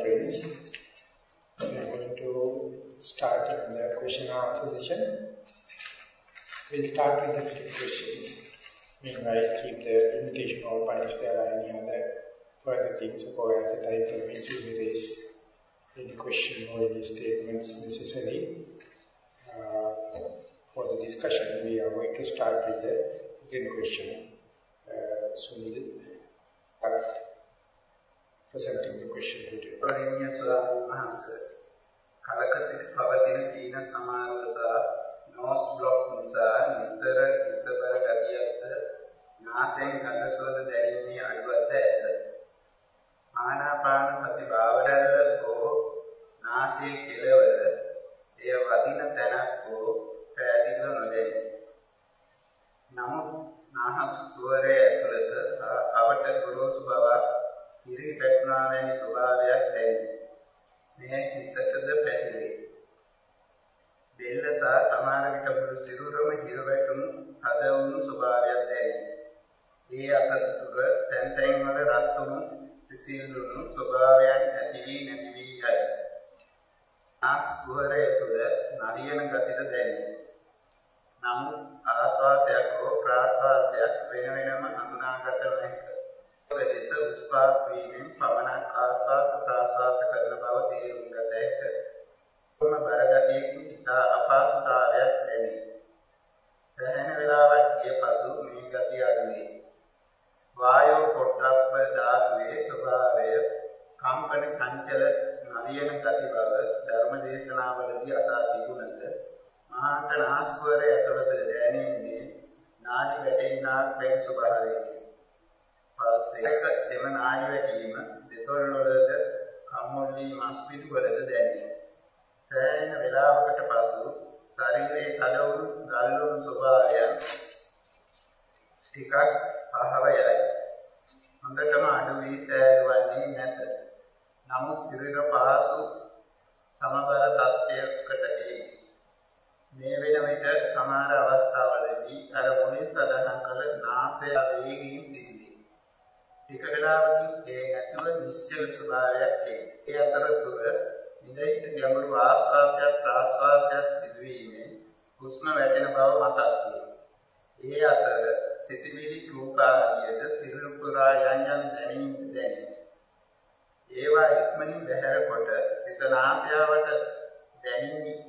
friends. We are going to start the question and answer session. We'll start with the questions. Meanwhile, keep the invitation open if there are any other further things or as the time permits you may raise any question or any statements necessary uh, for the discussion. We are going to start with the written question. Uh, so we'll start presenting the question to you. පරිණ්‍ය ස්වාමීන් වහන්සේ කලක සිට පවතින තීන සමාරෝහ සහ nose block නිසා නිතර ඉසබර ගතියක්ද නාසයෙන් ගඳ සුවඳ දැනීමේ අඩුවක්ද ඇත. ආනාපාන සති භාවනාවල හෝ නාසයේ කෙළවර එය වදින තැනක් හෝ පැහැදිලිව නොදැනේ. නමුත් නාහස් ස්වරයේ ඇතුළත අවට ගොරෝසු බවක් ඉරි පැටුණා වැනි ස්වභාවයක් දැනේ. මේ කිසකද පැතිරේ. දෙල්ල සහ සමාන විට මුළු සිරුරම හිර වැටුණු හද වුණු ස්වභාවයක් දැනේ. ඒ අතරතුර තැන් තැන් වල රත් වුණු සිසිල් වුණු ස්වභාවයන් ඇති වී නැති වී යයි. ආස් කුහරය තුළ නලියන ගතිද දැනේ. නමුත් ආස්වාසයක් හෝ ප්‍රාස්වාසයක් වෙන වෙනම හඳුනාගත නොහැක. ලෙස උස්පාත් වීමෙන් පමණක් ආස්වාස ප්‍රාස්වාස කරන බව තේරුම් ගත හැක. කොම බරගතියකින් ඉතා අපහසුතාවයක් දැනේ. සෑහෙන වේලාවක් ගිය පසු මේ ගතිය අඩුවේ. වායෝ පොට්ටබ්බ ධාතුවේ ස්වභාවය කම්පන චංචල නලියන ගති බව ධර්මදේශනාවලදී අසා තිබුණද මහාන්ත නාස්පුවරය ඇතුළත දැනෙන්නේ නාඩි වැටෙන්නාක් වැනි ස්වභාවයකි. පල්සයක එම නාඩි වැටීම දෙතොල් වලද කම්මුල්ලි මස් පිටු වලද දැනේ. සෑහෙන වේලාවකට පසු ශරීරයේ කඩවුණු ගල්වුණු ස්වභාවයන් ටිකක් පහව යයි. හොඳටම අඩු වී සෑදුවන්නේ නැත. නමුත් ශරීර පහසු සමබර තත්ත්වයකට එයි. මේ වෙන විට සමහර අවස්ථාවලදී අර මුලින් සඳහන් කළ නාසය වේගයෙන් සිදුවේ. ටික වේලාවකින් ඒ ඇතුළ නිශ්චල ස්වභාවයක් එයි. ඒ අතරතුර ඉඳිට ගැඹුරු ආස්වාදයක් ප්‍රාස්වාදයක් සිදුවීමේ හුස්ම වැටෙන බව මතක් වේ. ඒ අතර සිතිවිලි රූපාදියද සිරුරු පුරා යන් යන් දැනීම දැනේ. ඒවා ඉක්මනින් බැහැර කොට සිත නාසයාවට දැනීම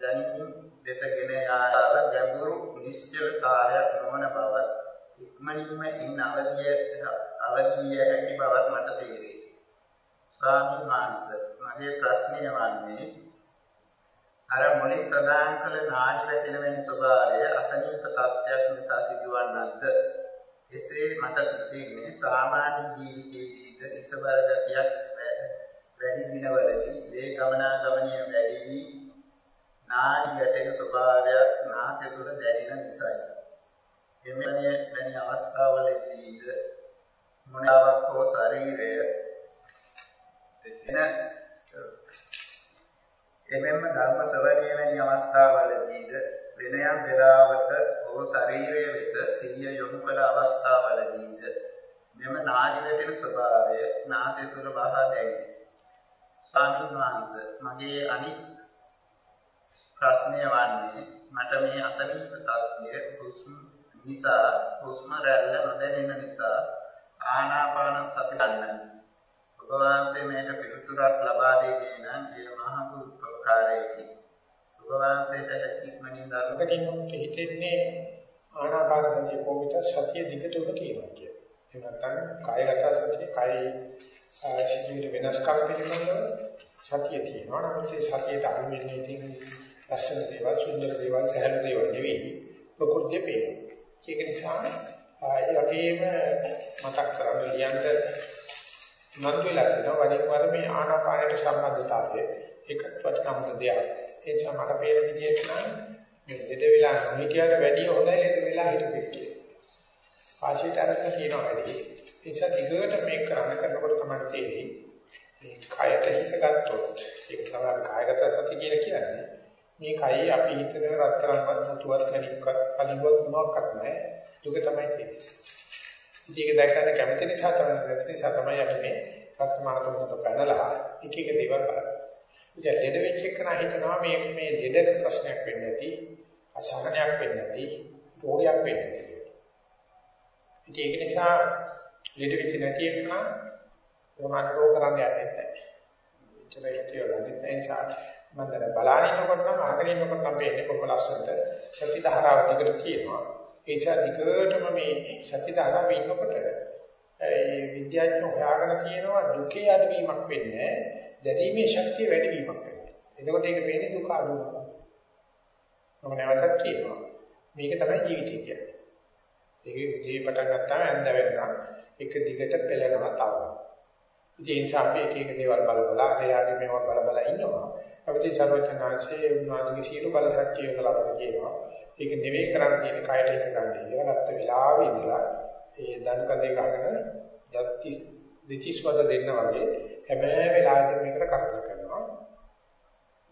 දැනීම දෙතගෙන යාර ගැඹුරු නිශ්චල කාර්යයක් නොවන බව ඉක්මනින්ම ඉන්න අවදිය අවදිය හැකි බවක් මට තේරේ. ස්වාමීන් වහන්සේ මගේ ප්‍රශ්නය වන්නේ අර මුලින් සඳහන් කළ නාඩි වැටෙන වෙන ස්වභාවය අසනීප තත්ත්වයක් නිසා සිදුවන්නක්ද එසේ මට සිතෙන්නේ සාමාන්‍ය ජීවිතයේදී ඉසබර ගතියක් වැඩි දිනවලදී මේ ගමනාගමනය වැඩි වී නාඩි වැටෙන ස්වභාවයක් නාසය තුළ දැනෙන නිසායි. එමෙන්න වැනි අවස්ථාවලදීද මොනාවක් හෝ ශරීරය එන එමෙන්න ධර්ම ශ්‍රවණය වැනි අවස්ථාවලදීද වෙන යම් වේලාවක ඔබ ශරීරයේ වෙත සිහිය යොමු කළ අවස්ථාවලදීද මෙම නාඩි වැටෙන ස්වභාවය නාසය තුළ බහා දැනේ. ස්වාමීන් වහන්සේ මගේ අනිත් ප්‍රශ්නය වන්නේ මට මේ අසනීප තත්ත්වය හුස්ම නිසා හුස්ම රැල්ල නොදැනෙන නිසා ආනාපාන සති ගන්න. ඔබ වහන්සේ මේක පිළිතුරක් ලබා දෙන්නේ නම් ඒ මහඟු උපකාරයකි. ඔබ වහන්සේට ඉක්මනින් දරුවකින් හිතෙන්නේ ආනාපාන සතිය කොහොමද සතිය දිගටම කියනවා කියන්නේ. ඒ නැත්නම් කායගත සතිය කායි සිදුවෙන වෙනස්කම් පිළිබඳව සතිය තියෙනවා. නමුත් ඒ සතියට අනුව වෙන්නේ ඉතින් ලස්සන දේවල්, සුන්දර දේවල්, සහැල්ලු දේවල් නෙවෙයි. ප්‍රകൃතිය පේනවා. ඒක නිසා ඒ වගේම මතක් කරගන්න ලියන්න මන් වෙලා තියෙනවා වරින් වර මේ ආනාපානයට සම්බන්ධතාවය ඒකත් වටිනාම දෙයක්. ඒ නිසා මට පේන විදිහට නම් මේ දෙද වෙලා නොහිටියට වැඩිය හොඳයි ලෙඩ වෙලා හිටපෙක් කියලා. ආශයට අරගෙන කියනවා වැඩි. ඒ නිසා දිගට මේක කරන්න කරනකොට තමයි තේරෙන්නේ මේ කයට හිත ගත්තොත් ඒක තමයි කායගත සති කියලා කියන්නේ. මේ කයි අපි හිතන රත්තරන්වත් නතුවත් මණික්වත් පලිවත් මොනවාක්වත් නැහැ. දුක තමයි තියෙන්නේ. ඉතින් ඒක දැක්කම කැමති නිසා තමයි නැති නිසා තමයි අපි මේ වර්තමාන මොහොත පැනලා එක එක දේවල් බලන්න. ඉතින් ලෙඩ වෙච්ච එක නම් හිතනවා මේ මේ ලෙඩක ප්‍රශ්නයක් වෙන්නේ නැති, අසහනයක් වෙන්නේ නැති, රෝගයක් වෙන්නේ නැති. ඉතින් ඒක නිසා ලෙඩ වෙච්ච නැති එක නම් ප්‍රමාණ රෝග කරන්නේ නැහැ. එච්චර හිතියොත් නිසා මම දැන් බලානිනකොට නම් අහගෙන ඉන්නකොට නම් මේක කොහොම ලස්සනට සති ධාරාව දිගට තියෙනවා. ඒ නිසා දිගටම මේ සති ධාරාව ඉන්නකොට ඒ විද්‍යාඥයෝ හොයාගෙන කියනවා දුකේ අඩවීමක් වෙන්නේ දැරීමේ ශක්තිය වැඩි වීමක් වෙනවා. එතකොට ඒක වෙන්නේ දුක අඩුවම. මම නැවතත් කියනවා මේක තමයි ජීවිතය කියන්නේ. ඒකේ උදේ පටන් ගත්තාම ඇඳ වෙනකම් එක දිගට පෙළෙනවා තව. ඉතින් ඒ නිසා අපි එක එක දේවල් බල බල එයාගේ මේවා බල බල ඉන්නවා. අපිට සර්වඥාන්සේ උන්වහන්සේගේ සීල බල ශක්තිය කලාවට කියනවා. ඒක නෙවෙයි කරන්න තියෙන කයට හිත ගන්න කියලා ගත්ත වෙලාවේ ඉඳලා ඒ දණු කඳේ ගහගෙන යත්ති දෙචිස් වද දෙන්න වගේ හැම වෙලාවෙම මේකට කරදර කරනවා.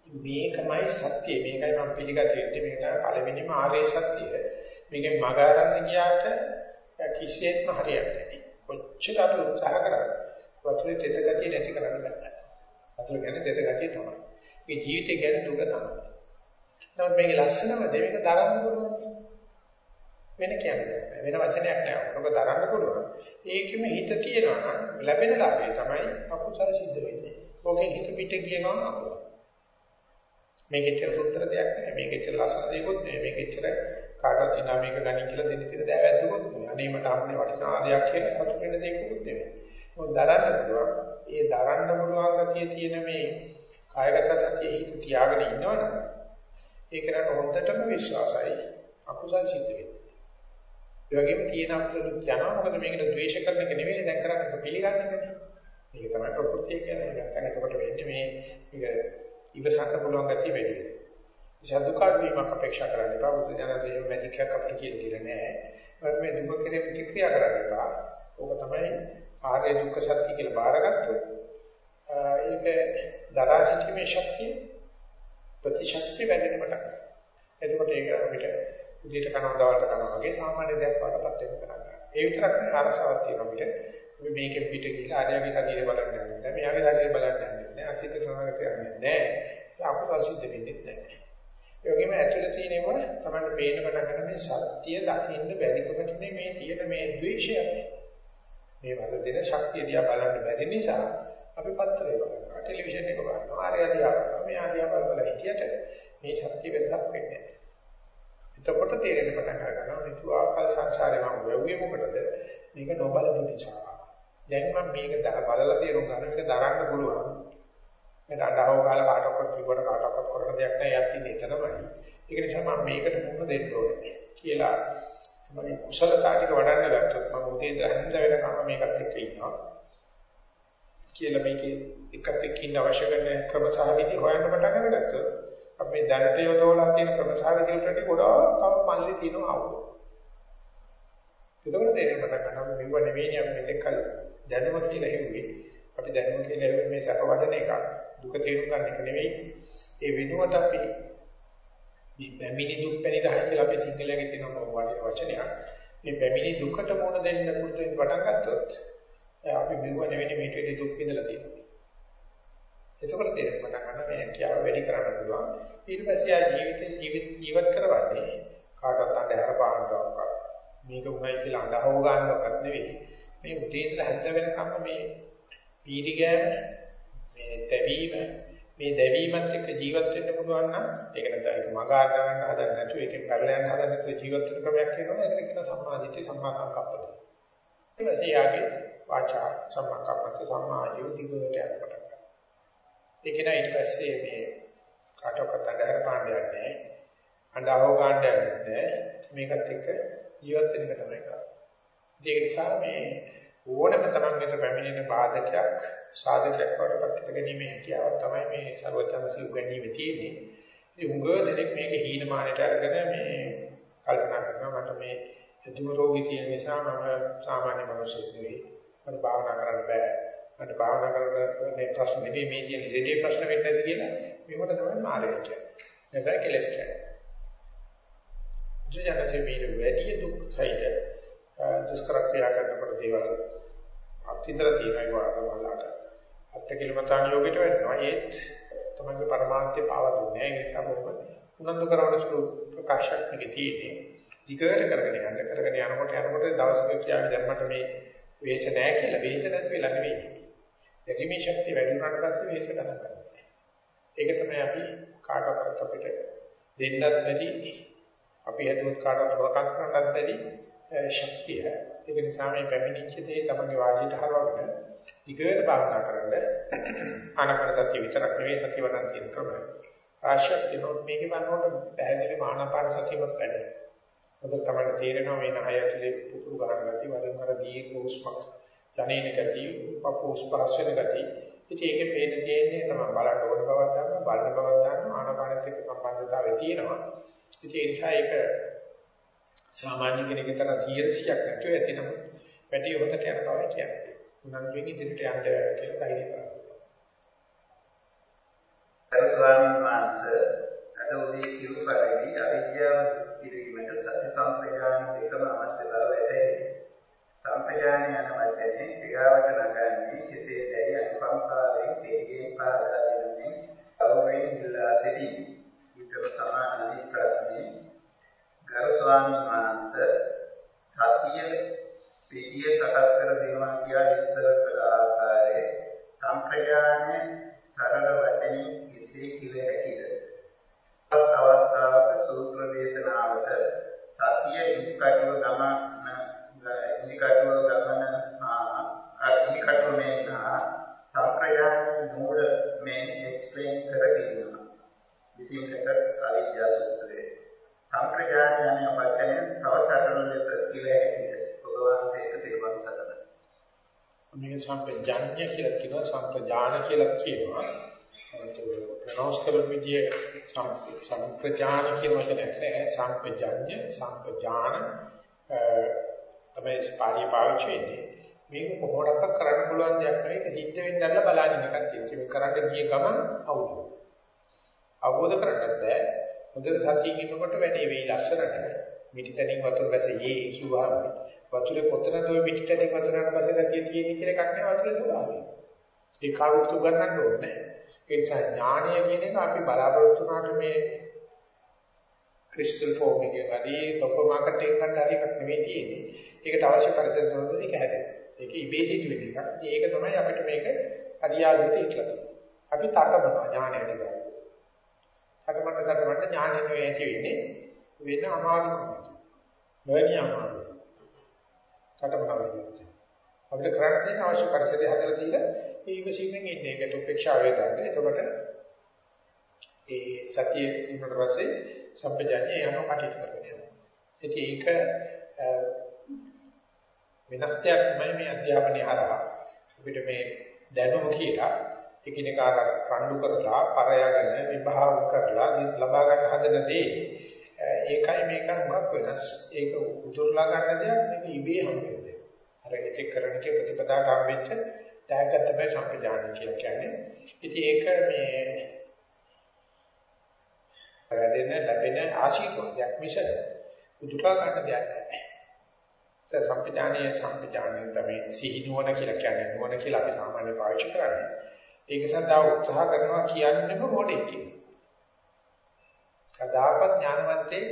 මේකමයි සත්‍යය. මේකයි මම පිළිගත යුත්තේ. මේක පළවෙනිම ආර්ය සත්‍යය. මේකෙන් මග අරන් ගියාට කිසියෙත්ම හරියන්නේ නැහැ. කොච්චර අපි උත්සාහ කරා වතුරේ තෙත ගතිය නැති කරන්න බෑ. වතුර කියන්නේ තෙත ගතිය තමයි. මේ ජීවිතය ගැන දුක තමයි. නමුත් මේකේ ලස්සනම දේ මේක දරන්න පුළුවන්. වෙන කියන්නේ වෙන වචනයක් නෑ. ඔබ දරන්න පුළුවන්. ඒකෙම හිත තියෙනවා නම් ලැබෙන ලාභය තමයි අකුසල සිද්ධ වෙන්නේ. ඕකෙන් හිත පිට ගිය ගමන් අකුසල. මේකෙච්චර සුත්තර දෙයක් නෑ. මේකෙච්චර ලස්සන දෙයක්වත් නෑ. මේකෙච්චර කාටවත් ඉනා මේක ගණන් කියලා දෙන්න තියෙන දෑවැද්දකුත් නෑ. අනේ මට අන්නේ වටිනා දෙයක් කියලා සතුට වෙන දෙයක්කුත් නෙමෙයි. මොකද දරන්න පුළුවන්. ඒ දරන්න පුළුවන් ගතිය තියෙන මේ කායගත සතියේ හිත තියාගෙන ඉන්නවනම් ඒකට හොඳටම විශ්වාසයි අකුසල් සිද්ධ වෙන්නේ. ඒ වගේම තියෙන අකුසල යනවා මොකද මේකට ද්වේෂ කරන එක නෙවෙයි දැන් කරන්නේ පිළිගන්නේ නැහැ. මේක තමයි ප්‍රകൃතිය කියන්නේ. නැත්නම් එතකොට වෙන්නේ මේ මේක ඉවසන්න පුළුවන් ගතිය වැඩි වෙනවා. සදුකාට වීමක් අපේක්ෂා කරන්න එපා. බුදු දනදේ මැජික් එකක් අපිට කියලා දීලා නැහැ. මේ දුක කෙරේ ප්‍රතික්‍රියා කරන්න එපා. ඕක තමයි ආර්ය දුක්ඛ සත්‍ය කියලා බාරගත්තොත් ඒක දරා සිටීමේ ශක්තිය ප්‍රතිශක්තිය වැඩෙන කොට. එතකොට ඒක අපිට උදේට කනවා දවල්ට කනවා වගේ සාමාන්‍ය දෙයක් වඩපත් වෙන කරන්නේ. ඒ විතරක් නෙවෙයි අරසාවක් තියෙනවා අපිට. අපි මේකෙන් පිට ගිහලා ආර්යගේ ශරීරය බලන්න යන්නේ නැහැ. මෙයාගේ ශරීරය බලන්න යන්නේ නැහැ. අතීත ක්‍රමයකට යන්නේ නැහැ. ඒක අපුසල් සිද්ධ වෙන්නේ නැහැ. ඒ වගේම ඇතුළේ තියෙනවා තමයි පේන පටන් ගන්න මේ සත්‍ය දකින්න බැරිකමට මේ තියෙන මේ ද්වේෂය. මේ වල දෙන ශක්තිය දිහා බලන්න බැරි නිසා අපි පත්තරේ බලනවා ටෙලිවිෂන් එක බලනවා ආර්ය අධ්‍යාපන කරනවා මේ අධ්‍යාපන වල හිටියට මේ ශක්තිය වෙනසක් වෙන්නේ නැහැ. එතකොට තේරෙන්න පටන් ගන්නවා මේ ආකල් සංසාරේ මම වෙව්වේ මොකටද? මේක නොබලපු නිසා දැන් මම මේක බලලා තේරුම් ගන්න මේක දරන්න පුළුවන්. මේ අඬව කාල කාටවත් කිව්වට කාටවත් කරන්න දෙයක් නැහැ. යත් ඉන්නේ එතනමයි. ඒක නිසා මම මේකට මුහුණ දෙන්න ඕනේ කියලා මගේ කුසලතා ටික වඩන්න ගත්තොත් මම උදේ දැන් වෙනකම් මේකත් එක්ක ඉන්නවා කියලා මේකේ එකට එක්ක ඉන්න අවශ්‍ය කරන ක්‍රමසහවිදි හොයන්න පටන් අරගත්තොත් අපි දැනට යොදවලා තියෙන ක්‍රමසහවිදි වලට ගොඩාක් තව මල්ලි තියෙනවා අවුල. එතකොට තේරෙන්න පටන් ගන්නවා මෙව නෙවෙයි අපි මෙතෙක් කල දැනුම කියලා හෙව්වේ. අපි දැනුම කියලා හෙව්වේ මේ සැප වඩන එක. දුක තේරුම් ගන්න එක නෙවෙයි. ඒ වෙනුවට අපි මේ පැමිණි දුක් පැනිරහයි කියලා අපි සිංහලයේ තියෙන වටින වචනයක්. මේ පැමිණි දුකට මොන දෙන්න පුරුදු වෙන්න පටන් ගත්තොත් අපි මෙව නෙවෙයි මේට වෙඩි දුක් විඳලා තියෙනවා. එතකොට තේරෙන්න පටන් ගන්න මේ හැකියාව වැඩි කරන්න පුළුවන්. ඊට පස්සේ ආ ජීවිතේ ජීවිත ජීවත් කරවන්නේ කාටවත් අඳහැර පාන්නවක්. මේක උනායි කියලා අඳහව ගන්නවත් නෙවෙයි. මේ උදේ ඉඳලා හැන්ද වෙනකම් මේ පීරිගෑම මේ තැවීම මේ දැවීමත් එක්ක ජීවත් වෙන්න පුළුවන් නම් ඒක නැත්නම් ඒක මග අරගන්න හදන්න නැතුව ඒකෙන් පැරලා යන්න හදන්න නැතුව ජීවත් වෙන ක්‍රමයක් වෙනවා. ඒකට කියන සම්මාදිට්ඨි සම්මා සංකප්පද. ඊට පස්සේ යාගේ වාචා සම්මාකප්පත සම්මා යෝතිගයට යනකොට. ඒක නයි ඊට පස්සේ මේ කාටවත් අඳහර පාණ්ඩයක් නැහැ. අඬව ගන්නයක් නැහැ. මේකත් එක්ක ජීවත් වෙන එක තමයි කරන්නේ. ඒක නිසා මේ ඕනම තරම්කට පැමිණෙන බාධකයක් සාධකයක් වඩපත් කරගැනීමේ හැකියාව තමයි මේ ਸਰවඥාන්සේ උගන්වීමේ තියෙන්නේ. ඒ උඟ දෙනෙක් මේක හීනමානයට අරගෙන මේ කල්පනා කරනවා මට මේ දුක රෝගී තියෙන නිසා මම සාමාන්‍ය මිනිසෙක් නෙවෙයි. මට භාවනා කරන්න බෑ. මට භාවනා කරන්න මේ ප්‍රශ්න නෙවෙයි මේ තියෙන ඉරේදී ප්‍රශ්න වෙන්නේ නැති කියලා මේකට තමයි මාර්ගය කියන්නේ. නැත්නම් කෙලස් කියන්නේ. ජීජනසේ මේ වැඩි දුක් සහිත දුෂ්කර ක්‍රියා කරනකොට දේවල් අත්‍යන්තර තියෙනවා වලට අත්කලමතාන යෝගයට වෙනවා ඒත් තමයි පරමාර්ථය පාව දුන්නේ. ඒ නිසා බොහොම උනන්දු කරවන සුළු ප්‍රකාශයක් මේකේ තියෙන්නේ. දිගට කරගෙන යන්න කරගෙන යනකොට යනකොට දවසක කියන්නේ දැන් මට මේ වේච නැහැ කියලා. වේච නැති වෙලා නෙවෙයි. දැකීමේ ශක්තිය වැඩි වුණාට පස්සේ වේච ගන්න. බෑ ඒක තමයි අපි කාටවත් අපිට දෙන්නත් බැරි. අපි හදුවත් කාටවත් වරකම් කරන්නත් බැරි. ශක්තිය ඒක නිසා මේ පැමිණිච්ච දේ තමයි වාසියට හරවගෙන ඊගොඩ භාවනා කරන්න ආනාපාන සතිය විතරක් නෙවෙයි සතිය වඩන් තියෙන ක්‍රමය. ආශ්‍රත් දිනොත් මේක බලනකොට පැහැදිලි ආනාපාන සතියවත් වැඩි. මොකද තමයි තේරෙනවා මේ නහය ඇතුලේ පුපුරු ගන්න ගතිය වලින් වල දීර්ඝ උස්මක් ජනේන ගතිය පපෝස් පාර්ශ්වන ගතිය. ඉතින් ඒකේ පේන තියෙන්නේ තමයි බලන්න ඕන බවක් ගන්න බලන බවක් ගන්න ආනාපානෙත් එක්ක සම්බන්ධතාවය තියෙනවා. ඉතින් ඒ නිසා ඒක සාමාන්‍ය කෙනෙකුට තරම් 100ක් නැතුව ඇතිනම් වැඩි හොතට යන බව කියන්නේ. උනන්දුවෙන් ඉදිරියට යන්න කියලා ධෛර්ය කරනවා. ගරු ස්වාමීන් වහන්සේ අද උදේ කිව් පරිදි අවිද්‍යාව කිරීමට සති සම්ප්‍රදාන දෙකම අවශ්‍ය බව ඇතේ. සම්ප්‍රදාන යන වචනේ ක්‍රියාවට නගන්නේ කෙසේ දැයි අනුකම්පාවෙන් දෙවියන් පාදලා දෙන්නේ අවවෙන් ඉල්ලා සිටී. ඊටම සමානයි ප්‍රශ්නේ ගරු ස්වාමීන් වහන්සේ සතිය පිටිය සකස් කර දෙනවා කියලා විස්තර කළ ආකාරයේ සම්ප්‍රදාය සරල වචනින් කෙසේ කිව හැකිද? අවස්ථාවක සූත්‍ර දේශනාවට සතිය ඉනිකටුව ගමන ඉනිකටුව ගමන හා ඉනිකටුව මෙන්න සම්ප්‍රදාය මූල මෙන් එක්ස්ප්ලেইন කර දෙනවා. විදිහකට අවිද්‍යා සූත්‍රයේ සම්ප්‍රදාය යන වචනය තව සරල ලෙස කිව හැකිද? වහන්සේට තේරුම් ගන්න. මේක සම්පජාඤ්ඤ කියලා කියනවා සම්පජාන කියලා කියනවා. ප්‍රනෝස් කරන විදිය සම්ප්‍රජාන කියන වචනයක් නෑ සම්පජාඤ්ඤ සම්පජාන තමයි පාළිය පාවිච්චි වෙන්නේ. මේක කොහොමඩක් කරන්න පුළුවන් දෙයක් නෙවෙයි ඒක සිද්ධ වෙන්න ඇරලා බලන්න එකක් තියෙනවා. මේක කරන්න ගිය ගමන් අවුල. අවබෝධ කරගන්න බෑ. හොඳට සතියින් ඉන්නකොට වැඩේ වෙයි ලස්සනට. මිටිතනින් වතුර වැසේ කිව්වහම වතුරේ කොතනද ওই පිටිතලේ වතුරට පස්සේ රතිය තියෙන්නේ කියලා එකක් නෑ වතුරේ ස්වභාවය. ඒ කාවුත් උගන්නන්න ඕනේ. ඒ නිසා ඥානය කියන එක අපි බලාපොරොත්තු වුණාට මේ ක්‍රිස්ටල් ෆෝම් එකේ හරි සුපර් මාකට් එකකට හරි එකක් නෙමෙයි තියෙන්නේ. ඒකට අවශ්‍ය පරිසර වලදී ඒක හැදෙනවා. ඒක ඉබේ සිදුවෙන එකක්. ඒක තමයි අපිට මේක අරියාදිත ඉట్లా තියෙන්නේ. අපි තකබන ඥානයට ගන්නවා. තකබන තකබන ඥානෙ නෙවෙයි ඇති වෙන්නේ වෙන අමාරුකමක්. නොවැනි අමාරු කටපාඩම් අපිට කරන්න තියෙන අවශ්‍ය පරිසරය හදලා දීලා ඒක සිහිනෙන් ඉන්නේ. ඒකට උපේක්ෂාව වේදන්නේ. එතකොට ඒ සතිය දුන්නට පස්සේ සම්පජාඤ්ඤය යන කටයුතු කරගෙන යනවා. ඉතින් ඒක වෙනස් දෙයක් තමයි මේ අධ්‍යාපනය හරහා අපිට මේ දැනුම කියලා එකිනෙකා රණ්ඩු කරලා පරයාගෙන විභාග කරලා ලබා ගන්න හදන දේ ඒකයි මේක මොකක් වෙනස්. ඒක උතුරලා ගන්න දෙයක් මේක ඉබේ හම්බෙන දෙයක්. අර ඉතින් කරන කේ ප්‍රතිපදාට හම්බෙච්ච තෑග්ග තමයි සම්ප්‍රදාන කියලා කියන්නේ. ඉතින් ඒක මේ වැඩෙන ලැබෙන ආශීර්වාදයක් මිස උතුරලා ගන්න දෙයක් නෑ. ඒ සම්ප්‍රදානයේ සම්ප්‍රදානයේ තමයි සිහිනුවන කියලා කියන්නේ නුවණ කියලා අපි සාමාන්‍යයෙන් පාවිච්චි කරන්නේ. ඒක සඳහා උත්සාහ කරනවා කියන්නේම මොඩෙක් කියලා. කදාකත් ඥානවන්තේ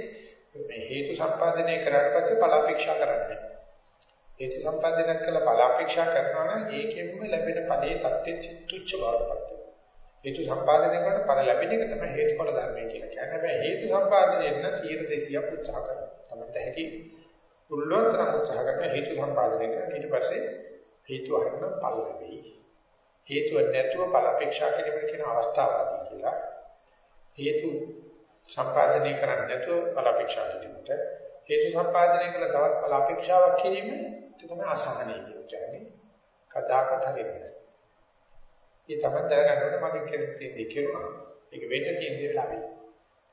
මේ හේතු සම්පාදනය කරාට පස්සේ ඵල අපේක්ෂා කරන්නේ. හේතු සම්පාදනය කළ ඵල අපේක්ෂා කරනවා නම් ඒකෙන්ම ලැබෙන ඵලයේ தත්ත්වෙ තුච්ච බවටපත් වෙනවා. හේතු සම්පාදනය කරන ඵල ලැබෙන එක තමයි හේතුඵල ධර්මය කියලා කියන්නේ. හැබැයි හේතු සම්පාදනයෙන් නම් 100 200ක් උත්සාහ කරනවා. තමයි හැකි උල්ලෝතර උත්සාහ කරන හේතු සම්පාදනය කරන ඊට පස්සේ හේතු අරගෙන ඵල ලැබෙයි. හේතුව නැතුව ඵල අපේක්ෂා කිරීම කියන අවස්ථාවදී කියලා හේතු සම්පාදනය කරන්නේ නැතුව බල අපේක්ෂා කිරීමට හේතු සම්පාදනය කළ තවත් බල අපේක්ෂාවක් කිරීම ඒක තමයි අසහනය කියන්නේ. කදාකත් හරියට. ඒ තමයි දැනගන්න ඕනේ මගේ කෙනෙක් තියෙන්නේ කියනවා. ඒක වෙන්න තියෙන දේ ලාභයි.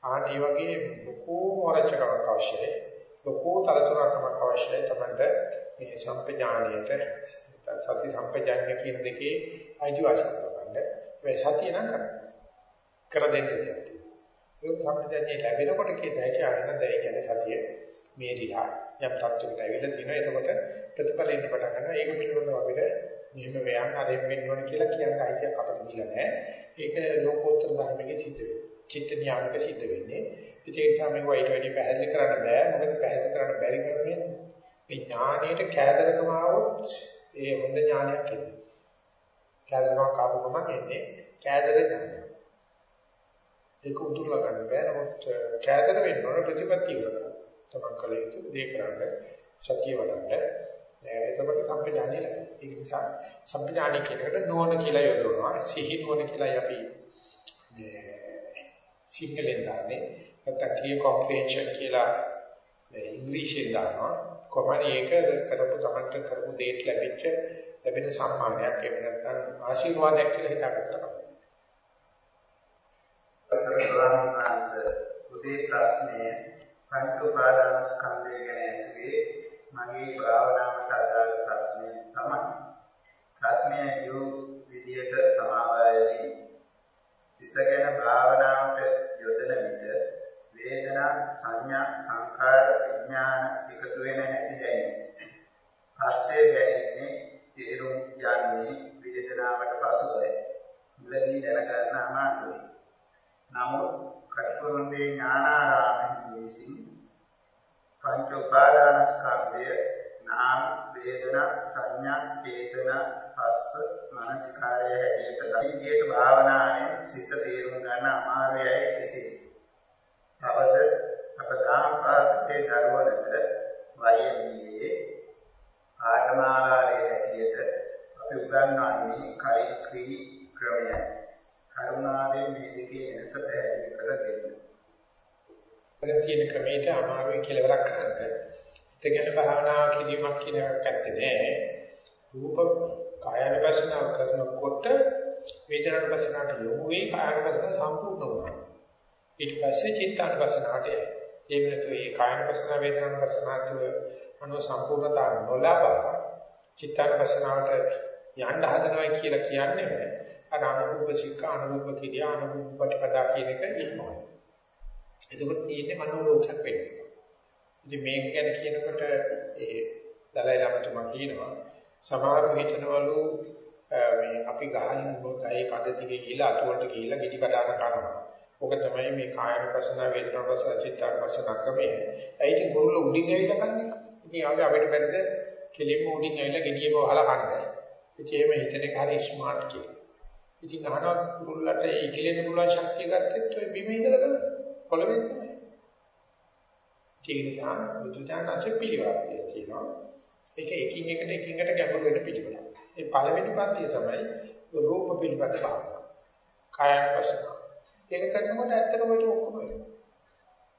ආන් ඒ වගේ ලොකෝ වරචකමක් අවශ්‍යයි. ලොකෝ තරතුරකමක් අවශ්‍යයි තමයි මේ සම්පජානියට සති සම්පජානිය කියන දෙකේ අයිතිවාසිකම් ගන්න. මේ සතිය නම් කරන්න. කර දෙන්න දෙයක්. ඒ සම්පජඤ්ඤය ලැබෙනකොට කියත හැකි ආනන්ද ඒ කියන්නේ සතිය මේරිලා යම් තත්ත්වයකට ඇවිල්ලා තිනවා එතකොට ප්‍රතිඵල ඉන්න පටන් ගන්නවා ඒක පිළිබඳව අපිට මෙහෙම වෑයම් හරියට වෙන්න ඕන කියලා කියන්න අයිතියක් අපිට දීලා නැහැ. ඒක ලෝකෝත්තර ධර්මයේ සිද්ධ වෙන්නේ. චිත්ත ඥානක සිද්ධ වෙන්නේ. ඒ නිසා මේක ඊට වැඩි පැහැදිලි කරන්න බෑ. මොකද පැහැදිලි කරන්න බැරි කරන්නේ මේ ඥානයට කෑදරකම આવොත් ඒ හොඳ ඥානයක් එන්නේ. කෑදරකමක් ආපු ගමන් එන්නේ කෑදර ඥානය. ඒක උදුරලා ගන්න බෑ. නමුත් කෑදර වෙන්න ඕන ප්‍රතිපත්තිය කරගන්න. තමන් කල යුතු දේ කරන්න සත්‍ය වඩන්න. එතකොට සම්පජානිය ලැබෙනවා. ඒක නිසා සම්පජානිය කියනකට නෝන කියලා යොදවනවා. සිහි නෝන කියලා අපි මේ සිංහලෙන් දාන්නේ. නැත්නම් ක්ලියර් කොම්ප්‍රෙන්ෂන් කියලා ඉංග්‍රීසියෙන් දානවා. කොහොමද ඒක කරපු තමන්ට කරපු දෙයක් ලැබිච්ච ලැබෙන සම්මානයක් එහෙම නැත්නම් ආශිර්වාදයක් කියලා හිතාගත්තා. ස්වාමීන් උදේ ප්‍රශ්නය පංච උපාදාන ස්කන්ධය ගැන ඇසුවේ මගේ භාවනාවට අදාළ ප්‍රශ්නය තමයි. ප්‍රශ්නය යො විදියට සමාවයදී සිත ගැන භාවනාවට යොදන විට වේදනා සංඥා සංකාර විඥාන එකතු වෙන හැටි දැනේ. පස්සේ දැනෙන්නේ තේරුම් යන්නේ වේදනාවට පසුබය. මුලදී දැනගන්න අමාරුයි. නමුත් කටුකුරුන්ගේ ඥානාරාමයේ විසින් පංච උපාදාන ස්කන්ධය නාම වේදනා සංඥා චේතනා පස්ස මනසිකාරය හැටියට ධර්මයේ භාවනාවෙන් සිත තේරුම් ගන්න අමාරුයයි සිටේ. තවද අප ගාම්පාසකේ දරුවනට වයන්නේ ආත්මාලාරයේ හැටියට අපි උගන්වන්නේ කයික්‍රී ක්‍රමයයි. කරුණාවෙන් මේ දෙකේ වෙනස පැහැදිලි කර දෙන්න. වෙන තියෙන ක්‍රමයට අමාරුයි කියලා වරක් කරන්න. ඉතගෙන භාවනා කිරීමක් කියන එකක් ඇත්තේ නෑ. රූප කායනපසනාව කරනකොට වේදනානපසනාවට යොමු වෙයි කායනපසනාව සම්පූර්ණ වෙනවා. ඊට පස්සේ චිත්තානපසනාවට යයි. ඒ වෙනතු මේ කායනපසනාව වේදනානපසනාවට මනෝ සම්පූර්ණතාව නොලබා චිත්තානපසනාවට යන්න හදනවා කියලා කියන්නේ අර අනුභව සික්ක අනුභව කිරියා අනුභව ප්‍රතිපදා කියන එක ඉන්නවා. එතකොට තියෙන්නේ මනෝ ලෝකයක් වෙන්නේ. ඉතින් මේක ගැන කියනකොට ඒ දලයි ලාමතුමා කියනවා සමහරව හිතනවලු මේ අපි ගහින් ගහේ කඩ දිගේ ගිහිලා අතුවලට ගිහිලා ගෙඩි කඩන කරනවා. ඔක තමයි මේ කායන ප්‍රසන වේදනා ප්‍රසන චිත්තාන ප්‍රසන ක්‍රමය. ඒ ඉතින් ගුරුල උඩින් ඇවිල්ලා කන්නේ. ඉතින් ආගේ අපිට බැරිද කෙලින්ම උඩින් ඇවිල්ලා ගෙඩිය බවහලා කන්නේ. ඉතින් එහෙම හිතන එක හරි ස්මාර්ට් කියලා. ඉතින් අහනවා කුරුල්ලට ඒ ඉකිලෙන්න පුළුවන් ශක්තිය ගත්තෙත් ඔය බිම ඉඳලා ගන්න. පොළවේ තමයි. ඒ නිසා බුදුදානච පිළිවාක්‍යය කියනවා. ඒක එකින් එකට එකින් එකට ගැඹුරු වෙන පිළිවෙල. ඒ පළවෙනි පන්තිය තමයි රූප පිළිබඳ භාවනාව. කායන වශයෙන්. ඒක කරනකොට ඇත්තටම ඒක ඔක්කොම වෙනවා.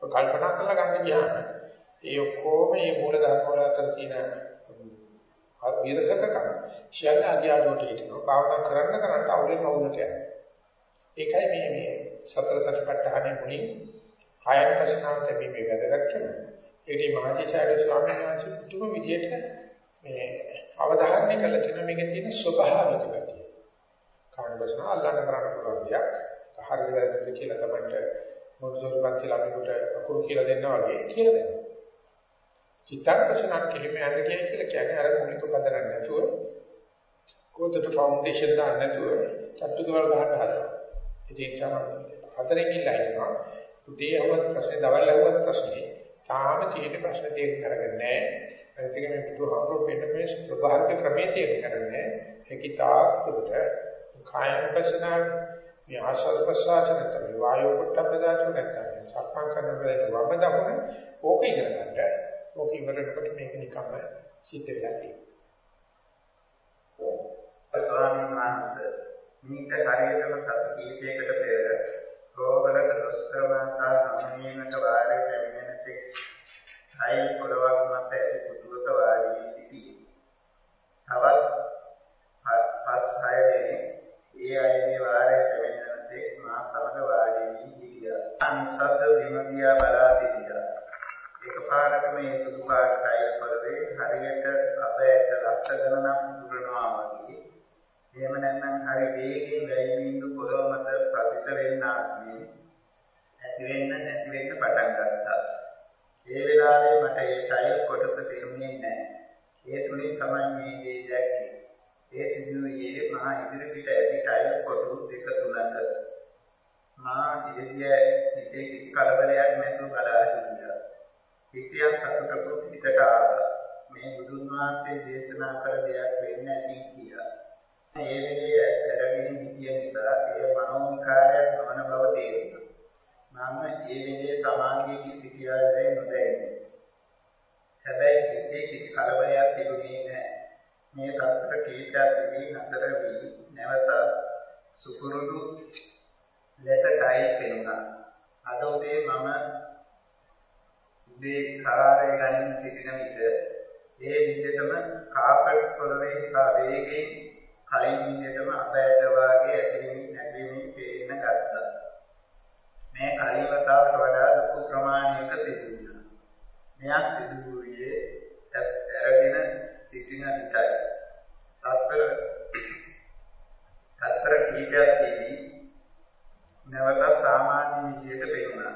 කල්පනා කරලා ගන්න ගියාම ඒ ඔක්කොම මේ මූල ධර්ම වල අතර තියෙන විරසකකම් සියල්ල අධ්‍යාඩුවට හිටිනවා. භාවනා කරන්න කරන්න අවුලෙන් අවුලට යනවා. ඒකයි මේ මේ සතර සතිපට්ඨානෙ මුලින් කායන ප්‍රශ්නාව තැබීම වැදගත් කරනවා. ඒකේ මහසිසාරද ස්වාමීන් වහන්සේ පුදුම විදියට මේ අවධාරණය කළ තියෙන මේකේ තියෙන ස්වභාවික ගතිය. කායන ප්‍රශ්න අල්ලන්න කරන්න පුළුවන් දෙයක්. හරිද වැරදිද කියලා තමයි මොකද පන්ති ළමයිකට අකුරු කියලා දෙන්නා වගේ කියලා දෙනවා. චිත්තාකර්ෂණක් කෙලිම යන්න ගියයි කියලා කියන්නේ අර මූලික පදනක් නැතුව කොතට ෆවුන්ඩේෂන් දාන්න නැතුව චට්ටු දවල් ගහන්න හදනවා. ඉතින් සමහර හතරකින් ලයිනවා. උදේ අවුත් ප්‍රශ්නේ දවල් අවුත් ප්‍රශ්නේ තාම තියෙන ප්‍රශ්න තේරුම් කරගන්නේ නැහැ. අනිත් එක මේ බුදුහාමුදුරුවෝ පෙන්නපේ ස්වභාවික ක්‍රමයේ තේරුම් කරන්නේ ඒකිතාක්කට කායන ප්‍රශ්නාව මේ ආශ්වාස ප්‍රශ්වාස නැත්නම් වායු කොට පදාචු නැත්නම් සක්මන් කරන වෙලාවට වම දකුණ ඕක ඉගෙන ගන්නට ඕක ඉවරනකොට මේක නිකම්ම සිද්ධ වෙලා තියෙනවා. ස්වාමීන් වහන්සේ මේක හරියටම සත් කීපයකට පෙර රෝගලක දුෂ්කර මාතා සම්මේනක වාරයේ පැමිණෙන තෙක් හයි පොළවක් මත ඇති පුදුවක වාඩි වී සිටී. තවත් පස් හය දෙනෙක් ඒ අයගේ වාරයේ පැමිණෙන තෙක් මා සමග වාඩි වී සිටියා. අනිසද්ද විමදියා බලා සිටියා. එකපාරට මේ සුදු පාට ටයිල් පොළවේ හරියට අපයට ලක්ෂ ගණනක් පුරනවා වගේ එහෙම නැත්නම් හරි වේගයෙන් වැයි බින්දු පොළොව මත පතිත වෙන්නාස්මේ ඇති වෙන්න නැති වෙන්න පටන් ගත්තා. ඒ වෙලාවේ මට ඒ ටයිල් කොටස තේරුනේ නැහැ. ඒ තුලින් තමයි මේ දේ දැක්කේ. ඒ සිදුවේ මා ඉදිරි පිට ඇති ටයිල් කොටු දෙක තුනක මා ඉදිරිය හිතේ කිසි කලබලයක් නැතුව බලා සිටියා. කිසියම් සතුටකුත් හිතට ආවා. මේ බුදුන් වහන්සේ දේශනා කළ දෙයක් වෙන්නේ නැති කියා. මේ වෙලේ ඇසරගෙන හිටිය නිසා ඒ මනෝවිකාරයක් නොවන බව තේරුණා. මම ඒ වෙලේ සමාධියේ සිටියාවේ නොදැන්නේ. හැබැයි හිතේ කිසි කලබලයක් තිබුණේ නැහැ. මේ තත්ත්ව කීටක් තිබී නතර වී නැවත සුපුරුදු ලෙසටයි පෙනුණා. අද උදේ මම උදේ කාර්යය ගනිමින් සිටින විට ඒ විදිහටම කාපට් පොළවේ ඉතා වේගයෙන් කලින් විදිහටම අපෑට වාගේ ඇතිවෙමින් නැගෙමින් පේන්න ගත්තා. මේ කලින් වතාවට වඩා ලොකු ප්‍රමාණයක සිදු වුණා. මෙයක් සිදු වූයේ ඇස් ඇරගෙන සිටින විටයි. තත්පර තත්පර කීපයක් තිබී නැවත සාමාන්‍ය විදියට පෙනුණා.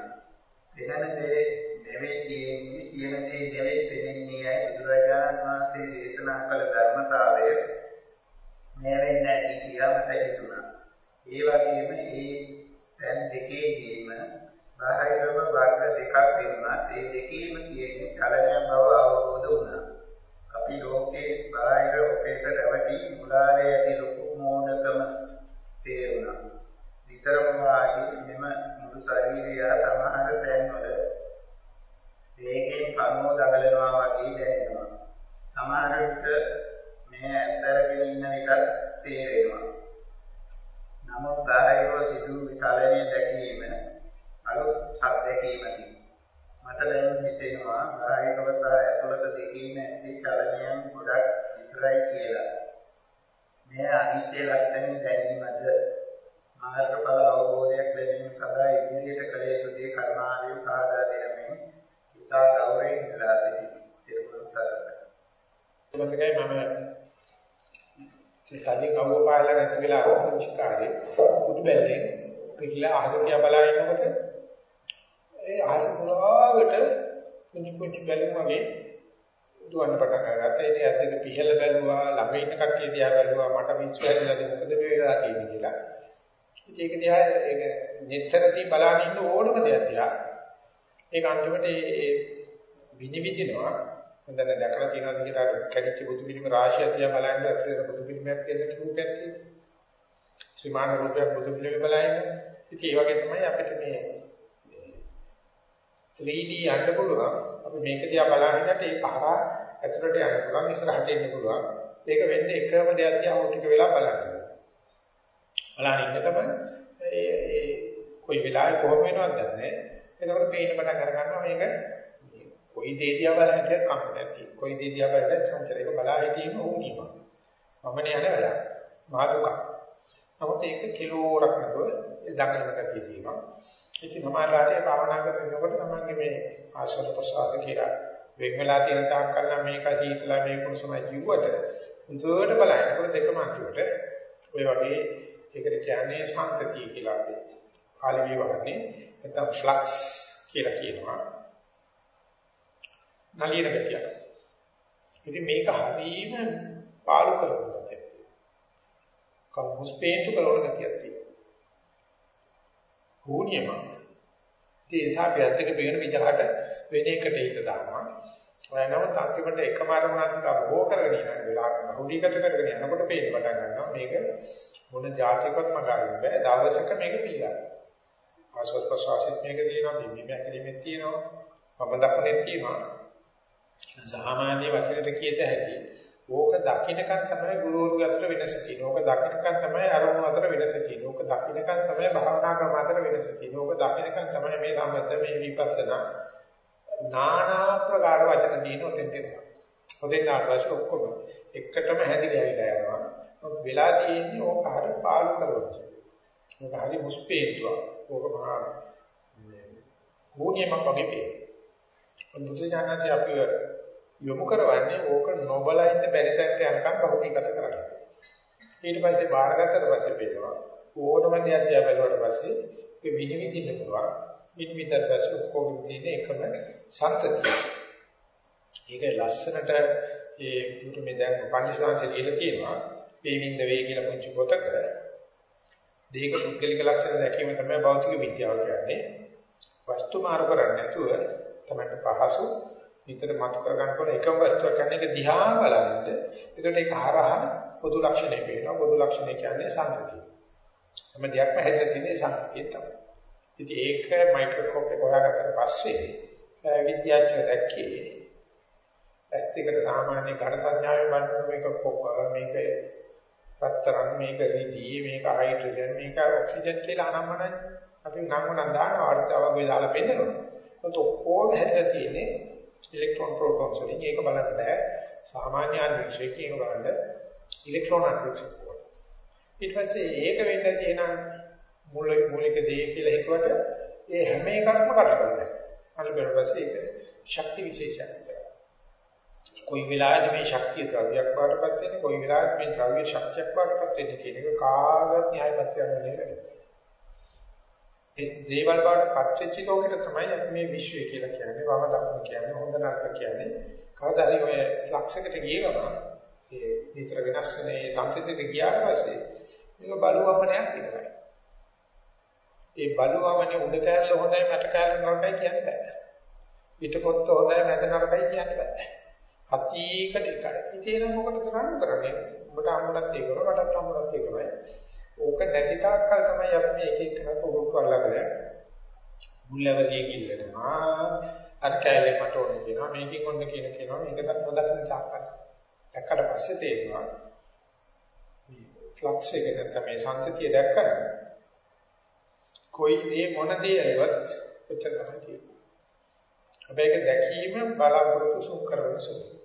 වෙනන දේ නෙවෙයි තියෙන්නේ, තියෙන දේ නෙවෙයි පෙනෙන්නේ අය බුදුරජාණන් වහන්සේ දේශනා කළ ධර්මතාවය මේ වෙන්නේ නැති කියලා මට හිතුණා. ඒ වගේම ඒ දැන් දෙකේදීම බාහිරම වර්ග දෙකක් වෙනවා. ඒ දෙකේම තියෙන්නේ කලණය බව අවබෝධ වුණා. අපි ලෝකේ බාහිර ඔපේට රැවටි මුලාවේ ඇති ලොකු මෝඩකම තේරුණා. විතරම වාගේ මෙම මුළු ශරීරය සමහර තැන්වල වේගයෙන් කර්මෝ දඟලනවා වගේ දැනෙනවා. සමහර විට මේ ඇසරගෙන ඉන්න එක තේරෙනවා. නමුත් බාහිරව සිදු විකලණය දැකීම අලුත් අත්දැකීමකි. මට දැන් හිතෙනවා බාහිරව සහ ඇතුළත දෙකේම ඇති චලනයන් ගොඩක් විතරයි කියලා. මේ අනිත්‍ය ලක්ෂණ දැනීමද මාර්ගඵල අවබෝධයක් ලැබීම සඳහා ඉදිරියට කළ යුතු දේ කර්මාවේ පාදා දෙමින් ඉතා ගෞරවයෙන් ඉලා සිටිනවා. මතකයි මම තදී කවුව පායලා නැති වෙලා පුංචි කාලේ උඩු බැලේ පිළිලා අහස දිහා බලා ඉන්නකොට ඒ අහස පුරාවට පුංචි පුංචි බැලුම් වගේ දුවන්න පටන් ගත්තා. ඉතින් ඇත්තට පිහල බැලුවා ළඟ ඉන්න කට්ටිය දිහා බැලුවා මට මිස් වැදිලාද මොකද මේ වෙලා තියෙන්නේ කියලා. ඒක දිහා ඒක netසරදී බලන ඉන්න ඕනම දෙයක් දිහා ඒක අන්තිමට ඒ විනිවිදිනවා. හොඳට දැකලා තියෙනවද කියලා කැඩිච්ච බුදු පිළිම රාශිය දිහා බලන්න ඇතුලේ බුදු පිළිමයක් කියන රූපයක් තියෙනවා. ශ්‍රීමාන රූපයක් බුදු පිළිම බලන්න ඉතින් ඒ වගේ තමයි අපිට මේ 3D යන්න පුළුවන්. අපි මේක දිහා බලන හිට ඒක හරහා ඇතුලට යන්න පුළුවන් ඉස්සරහට එන්න පුළුවන්. ඒක වෙන්නේ එකම දෙයක් දිහා ඔටික වෙලා බලන්න. බලන ඉන්නකම ඒ ඒ කොයි වෙලාවෙ කොහොම වෙනවද දන්නේ එතකොට පේන පටන් අර ගන්නවා මේක කොයි දේදියා බලන කියත් කම්පනයක් තියෙනවා කොයි දේදියා බලන චංචලයක බලා හිටීම ඕනීම මමනේ යන වෙලාව. මාදුක නමුත් ඒක කිලෝරක් නේද දඟලන ගතිය තියෙනවා. ඉතින් සමාජාතේ භාවනා කරනකොට තමන්ගේ මේ ආශ්‍රද ප්‍රසාද කියලා වෙන් වෙලා තියෙන තාක් කල් මේක සීතලා මේක කුසමයි කිව්වට හොඳට බලනකොට දෙකම අන්තිමට ඔය වගේ ඒකට කියන්නේ සම්තතිය කියලා අපි පාලි විවහන්නේ නැත්නම් ෆ්ලක්ස් කියලා කියනවා. නලියන ගතිය. ඉතින් මේක හරීම පාලු කරන ගතියක්. කවුස්පේන්තු කරන ගතියක් තියෙනවා. ඕනියමක්. ඉතින් සාපියත් එක බේන විදිහට වෙන එකට හිත දානවා. ඔයනම අන්තිමට එකම අරමුණක් බෝ කරගෙන යන වෙලාවක බහුලීගත කරගෙන යනකොට පේන්න පටන් ගන්නවා මේක මොන જાතිකවත්ම ගන්න බෑ දවසක මේක පිළිගන්න. ආසත් ප්‍රසවාසෙත් මේක තියෙනවා බිම්බිම හැකිලිමෙත් තියෙනවා මම දක්වන්නේ තියෙනවා. සාමාන්‍ය වචනෙට කියත හැකි ඕක දකින්නකන් තමයි ගුරුවරු අතර වෙනස තියෙන්නේ. ඕක දකින්නකන් තමයි අරමුණු අතර වෙනස තියෙන්නේ. ඕක දකින්නකන් තමයි භාවනා ක්‍රම අතර වෙනස තියෙන්නේ. ඕක දකින්නකන් තමයි මේ සම්බන්ධ මේ විපස්සනා නානා ප්‍රකාර වචන තියෙන ඔතෙන්ට එනවා. ඔතෙන් ආවශ්‍ය ඔක්කොම එකටම හැදිලා ඇවිල්ලා යනවා. මොකද වෙලා තියෙන්නේ ඕක හරිය පාලු කරනවා. ඕක හරිය මුස්පේට්ටුවක්. ඕක මහා මොණියමක් වගේ පේනවා. බුදු දානදී අපි යොමු කරවන්නේ ඕක නොබලින්ද බැරි තැනට යනකම් බහුලීගත කරගන්න. ඊට පස්සේ බාරගත්තට පස්සේ පේනවා ඕනම දෙයක් දිහා බැලුවට පස්සේ ඒ විනිවිදින්න පුළුවන්. ඉන් විතර පස්සේ ඔක්කොම තියෙන එකම සම්තතිය. ඒක ලස්සනට ඒ පුරුමේ දැන් පංචශාංශය ලියලා තියෙනවා. වේවින්ද වේ කියලා පුංචි පොතක දීක පුද්ගලික ලක්ෂණ දැකීම තමයි භෞතික විද්‍යාව කියන්නේ. වස්තු මාරු කරන්නේ නැතුව තමයි පහසු විතර මතු කර ගන්නකොට එකම වස්තුවක් ගන්න එක දිහා බලනද එතකොට ඒක හරහා පොදු ලක්ෂණය වෙනවා. පොදු ලක්ෂණය කියන්නේ සංතතිය. හැම දෙයක්ම හැදලා තියෙන්නේ සංතතිය තමයි. ඉතින් ඒක මයික්‍රොස්කෝප් එක හොයාගත්තට පස්සේ විද්‍යාඥයෝ දැක්කේ ඇස් දෙකට සාමාන්‍ය ඝන සංඥාවෙන් බලනකොට මේක කොප මේක රත්තරන් මේක රිදී මේක හයිඩ්‍රජන් මේක ඔක්සිජන් කියලා අනම්මනයි අපි නම් නම් දානවා වර්තාවගේ දාලා පෙන්නනවා. ඒත් ඔක්කොම හැදලා තියෙන්නේ ඉලෙක්ට්‍රෝන ප්‍රෝටෝන්ස් වලින් ඒක බලන්න බෑ. සාමාන්‍ය අන්වීක්ෂකයෙන් ඒක බලන්න ඉලෙක්ට්‍රෝන අන්වීක්ෂක. ඊට පස්සේ ඒක වෙන්න තියෙන මූලික මූලික දේ කියලා හිතුවට ඒ හැම එකක්ම කඩලා අනිත් පස්සේ ඒක ශක්ති විශේෂයක්. කොයි වෙලාවෙද මේ ශක්තිය ද්‍රව්‍යයක් බාටපත් වෙන්නේ කොයි වෙලාවෙද මේ ද්‍රව්‍ය ශක්තියක් බාටපත් වෙන්නේ කියන එක කාගවත් න්‍යායපත්‍යක් නෙවෙයි. ඒ දේවල් බාටපත් වෙච්ච ලෝකෙට තමයි අපි මේ විශ්වය කියලා කියන්නේ වම දක්න කියන්නේ හොඳ නරක කියන්නේ. කවදා හරි ඔය ලක්ෂයකට ගිය ගමන් ඒ විතර වෙනස් වෙන ඒ සංකේතයට ගියාට පස්සේ මේක බලුවමනයක් විතරයි. ඒ බලුවමනේ උඩ කැලල හොඳයි මට කැලල නරකයි කියන්න බෑ. පිටපොත්ත හොඳයි මැද නරකයි කියන්න බෑ. අතීකට එකයි. ඉතින් ඒක මොකටද කරන්න කරන්නේ? ඔබට අම්මලත් ඒකම මටත් අම්මලත් ඒකමයි. ඕක නැති තාක්කල් තමයි අපි මේ එක එක කරපු උරුක්ක අල්ලගෙන මුල්ලවලිය කිල්ලනවා. අර කැලේ මට ඕන කියනවා. මේකෙන් ඔන්න කියන කියනවා. මේක නොදකින තාක්කල්. දැක්කට පස්සේ තේරෙනවා මේ ෆ්ලක්ස් එක නැත්නම් මේ සංතතිය දැක්කම කොයි දේ මොන දේ ඇලුවත් ඔච්චර තමයි තියෙන්නේ. හැබැයි ඒක දැකීම බලාපොරොත්තු සුන් කරන සුළුයි.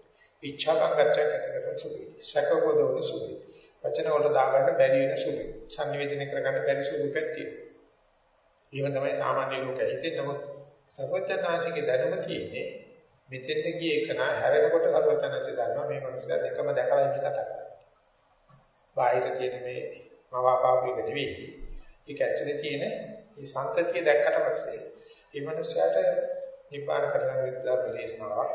ඉච්ඡාකංගච්ඡ ඇති කරන සුළුයි. සැකපොදවන සුළුයි. වචන වල දාගන්න බැරි වෙන සුළුයි. සංනිවේදනය කරගන්න බැරි සුළුපෙත් තියෙනවා. ඒව තමයි සාමාන්‍ය ලෝකයේ හිතේ නමුත් සර්වඥාන්සේගේ දැනුම තියෙන්නේ මෙතෙන්ට ගියේ එකන හැරෙනකොට සර්වඥාන්සේ දන්නවා මේ මනුස්සයා දෙකම දැකලා ඉන්න කතා කරනවා. බාහිර තියෙන මේ මවාපාපු එක නෙවෙයි. ඒක ඇතුලේ තියෙන මේ සංතතිය දැක්කට පස්සේ මේ මනුස්සයාට නිබ්බාන කරගන්න විද්‍යාව දේශනාවක්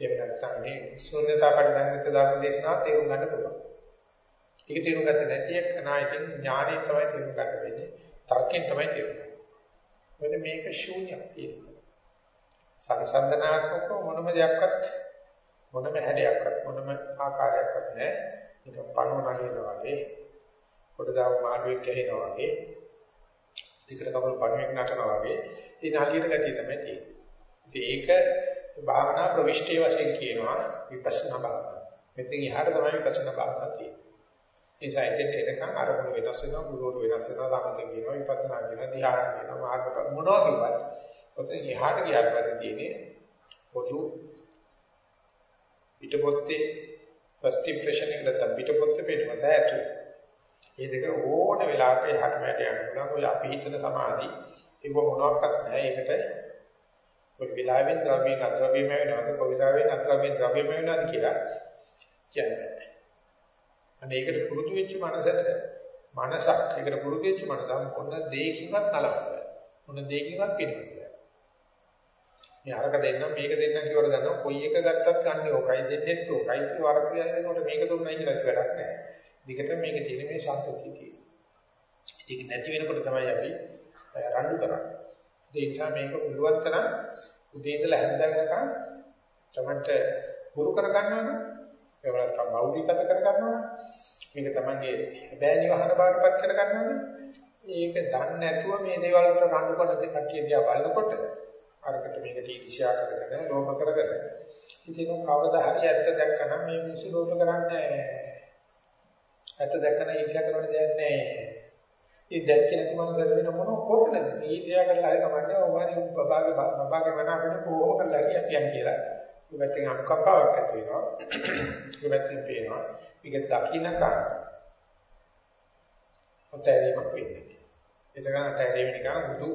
එහෙම නැත්නම් මේ ශූන්‍යතා පරිසංගත ධර්ම දේශනාවක් තේරුම් ගන්න පුළුවන්. ඒක තේරුම් ගන්න නැති එක නායකින් ඥාණයෙන් තමයි තේරුම් ගන්න වෙන්නේ. තර්කයෙන් තමයි තේරුම් ගන්න. මොකද මේක ශූන්‍යයක් තියෙනවා. සංසන්දනාත්මක මොනම දෙයක්වත් මොනම හැඩයක්වත් මොනම ආකාරයක්වත් නැහැ. ඒක පණුව නගිනවා වගේ කොට දාව මාළුවෙක් ගහිනවා වගේ දෙකට කවල පණුවෙක් නටනවා වගේ ඒ නාලියට ගතිය තමයි තියෙන්නේ. ඉතින් ඒක භාවනා ප්‍රවිෂ්ඨයේ වශයෙන් කියනවා විපස්සනා භාවනාව. මෙතෙන් එහාට තමයි විපස්සනා භාවනාව තියෙන්නේ. ඒ නිසා ඉතින් එතකන් අරමුණු වෙනස් වෙනවා, ගුරුවරු වෙනස් වෙනවා, සමත කියනවා, විපස්සනා කියනවා, ධ්‍යාන කියනවා, මාර්ග මොනවා කිව්වත් ඔතන එහාට ගියාට පස්සේ තියෙන්නේ පොදු පිටපොත්තේ first impression එක නැත්නම් පිටපොත්තේ පිටපොත ඇතුළේ. මේ දෙක ඕන වෙලාවක එහාට මෙහාට යන්න පුළුවන්. ඔය අපි හිතන සමාධි ඒක මොනවාක්වත් නැහැ. ඒකට කොයි වෙලාවෙන් ද්‍රව්‍යයෙන් අද්‍රව්‍යම වෙනවද කොයි වෙලාවෙන් අද්‍රව්‍යයෙන් ද්‍රව්‍යම වෙනවද කියලා කියන්නේ. අනේ ඒකට පුරුදු වෙච්ච මනසට මනසක් ඒකට පුරුදු වෙච්ච මනසක් මොන දෙයකින්වත් නලවන්නේ. මොන දෙයකින්වත් පිළිගන්නේ. මේ අරක දෙන්න මේක දෙන්න කියවට ගන්නවා කොයි එක ගත්තත් ගන්න ඕකයි දෙන්නෙත් ඕකයි වරක් කියනකොට මේක දුන්නයි කියලා වැඩක් නැහැ. දිගට මේක තියෙන මේ සත්‍යතිය තියෙන. ඒක නැති වෙනකොට තමයි අපි රණ්ඩු කරන්නේ. ඒ නිසා මේක පුළුවන් තරම් උදේ ඉඳලා හැන්ද වෙනකන් තමන්ට පුරු කර ගන්නවනේ ඒ වල තම මෞලිකත කර ගන්නවනේ මේක තමන්ගේ බෑනි වහන බාටපත් කර ගන්නවනේ ඒක දන්නේ නැතුව මේ දේවල් වලට රණ්ඩු කරන කට්ටිය දිහා බලනකොට අරකට මේක තීක්ෂා කරගෙන ලෝභ කරගෙන ඉතින් කවදා හරි ඇත්ත දැක්කම මේ මිනිස්සු ලෝභ කරන්නේ ඇත්ත දැක්කම ඊර්ෂ්‍යා කරන දෙයක් නැහැ. ඒ දැක්කේ නැති මනුස්සයෙක් වෙන මොන කොටද තීරියා කරලා හරි කමන්නේ ඕවානේ බබාගේ බබාගේ මන වෙන කොහොම කරලා හරි අපි යන් කියලා. ඒ පැත්තෙන් අනුකම්පාවක් ඇති වෙනවා. ඒ පැත්තෙන් පේනවා. මේක දකින්නක ඔතෑරීමක් වෙන්නේ. එතකන් අතෑරීම නිකන් බුදු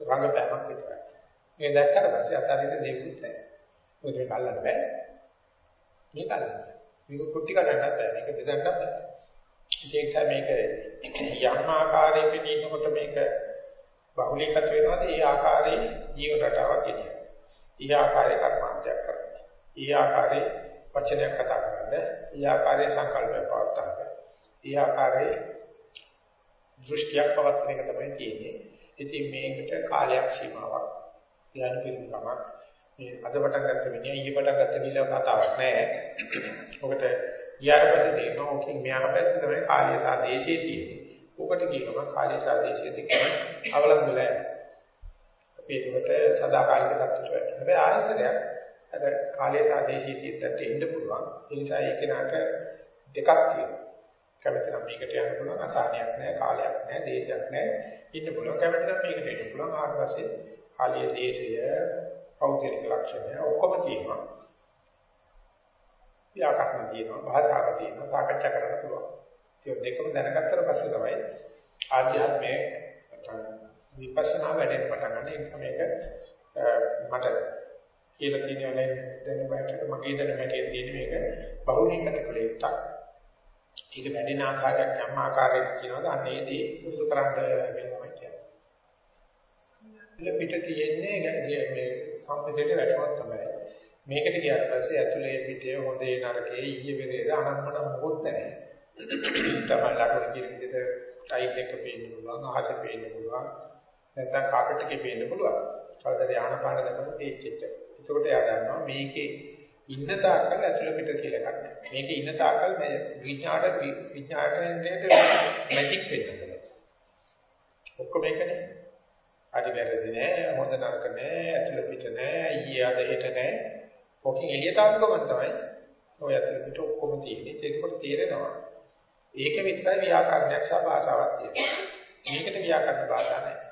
රංගපෑමක් විතරයි. මේ දැක්කට පස්සේ අතාරින්න දෙයක්වත් නැහැ. මොකද මේක අල්ලන්න බෑ. මේක අල්ලන්න. මේක කුටි කඩන්නත් බෑ. මේක බෙදන්නත් බෑ. ඒක මේක යම් ආකාරයකින් ඉන්නකොට මේක බහුලීකත වෙනවාද ඒ ආකාරයේ ජීව රටාවක් ගෙනියනවා. ඊ ආකාරයේ කර්මාන්තයක් කරනවා. ඊ ආකාරයේ වචනයක් කතා කරන්න, ඒ ආකාරයේ සංකල්පය පවත්වා ඒ ආකාරයේ දෘෂ්ටියක් පවත්වන එක තමයි තියෙන්නේ. ඉතින් මේකට කාලයක් සීමාවක් යන පිළිගමක් මේ අද පටන් ගත්ත මිනිහා ඊයේ පටන් ගත්ත කියලා කතාවක් නෑ. ඔකට ඊට පස්සේ තේරෙනවා ඔකෙන් මෙහාට පැත්තේ තමයි කාලය සහ දේශය තියෙන්නේ. ඔකට කියනවා කාලය සහ දේශය දෙකම අවලංගුලා අපි ඒකට සදාකාලික තත්ත්වයට වැටෙනවා. හැබැයි ආයසරයක් අර කාලය සහ දේශය තියෙද්දට එන්න පුළුවන්. ඒ නිසා ඒක නාට දෙකක් තියෙනවා. කැමති නම් මේකට යන්න පුළුවන් අසහනයක් නැහැ කාලයක් නැහැ දේශයක් නැහැ ඉන්න පුළුවන් කැමති නම් මේකට එන්න පුළුවන් ආයෙත් පස්සේ කාලීය දේශය පෞද්ගලික ලක්ෂණය ඔක්කොම තියෙනවා ව්‍යාකරණ තියෙනවා භාෂාව තියෙනවා සාකච්ඡා කරන්න පුළුවන් ඒ දෙකම දැනගත්තට පස්සේ තමයි ආධ්‍යාත්මයේ විපස්සනා වැඩෙන්න පටන් ගන්න. ඒක මේක මට කියලා තියෙනවා දැන් මට මගේ දැනුමේ තියෙන මේක බහුලීකත යුත්තක්. ඒක වැඩෙන ආකාරයක් යම් ආකාරයක තියෙනවද අන්න ඒ දේ පුරුදු කරන්න වෙනවා. පිට තියෙන්නේ මේ සම්පතේට වැටුණා තමයි. මේකට ගියාට පස්සේ ඇතුලේ පිටේ හොඳේ නරකේ ඊයේ වෙරේද අනම්මන මොකොත් නැහැ. තමයි ලකුණු කියන විදිහට ටයිල් එක පේන්න පුළුවන්, අහස පේන්න පුළුවන්, නැත්නම් කාපට් එකේ පේන්න පුළුවන්. කවදාද ආනපාන දකම පේච් එක. එතකොට එයා දන්නවා මේකේ ඉන්න තාක්කල් ඇතුළ පිට කියලා එකක් නැහැ. මේකේ ඉන්න තාක්කල් විඥාට විඥාටෙන්ට මැජික් වෙන්න ඔක්කොම එකනේ. අඩි වැරදි නෑ, හොඳ නරක නෑ, ඇතුළ පිට නෑ, ඊයේ අද හෙට නෑ. ඔකින් එළියට ආපු ගමන් තමයි ඔය ඇතුළ පිට ඔක්කොම තියෙන්නේ. ඒකකොට තේරෙනවා. ඒක විතරයි ව්‍යාකරණයක් සහ භාෂාවක් තියෙන්නේ. මේකට ව්‍යාකරණ භාෂා නැහැ.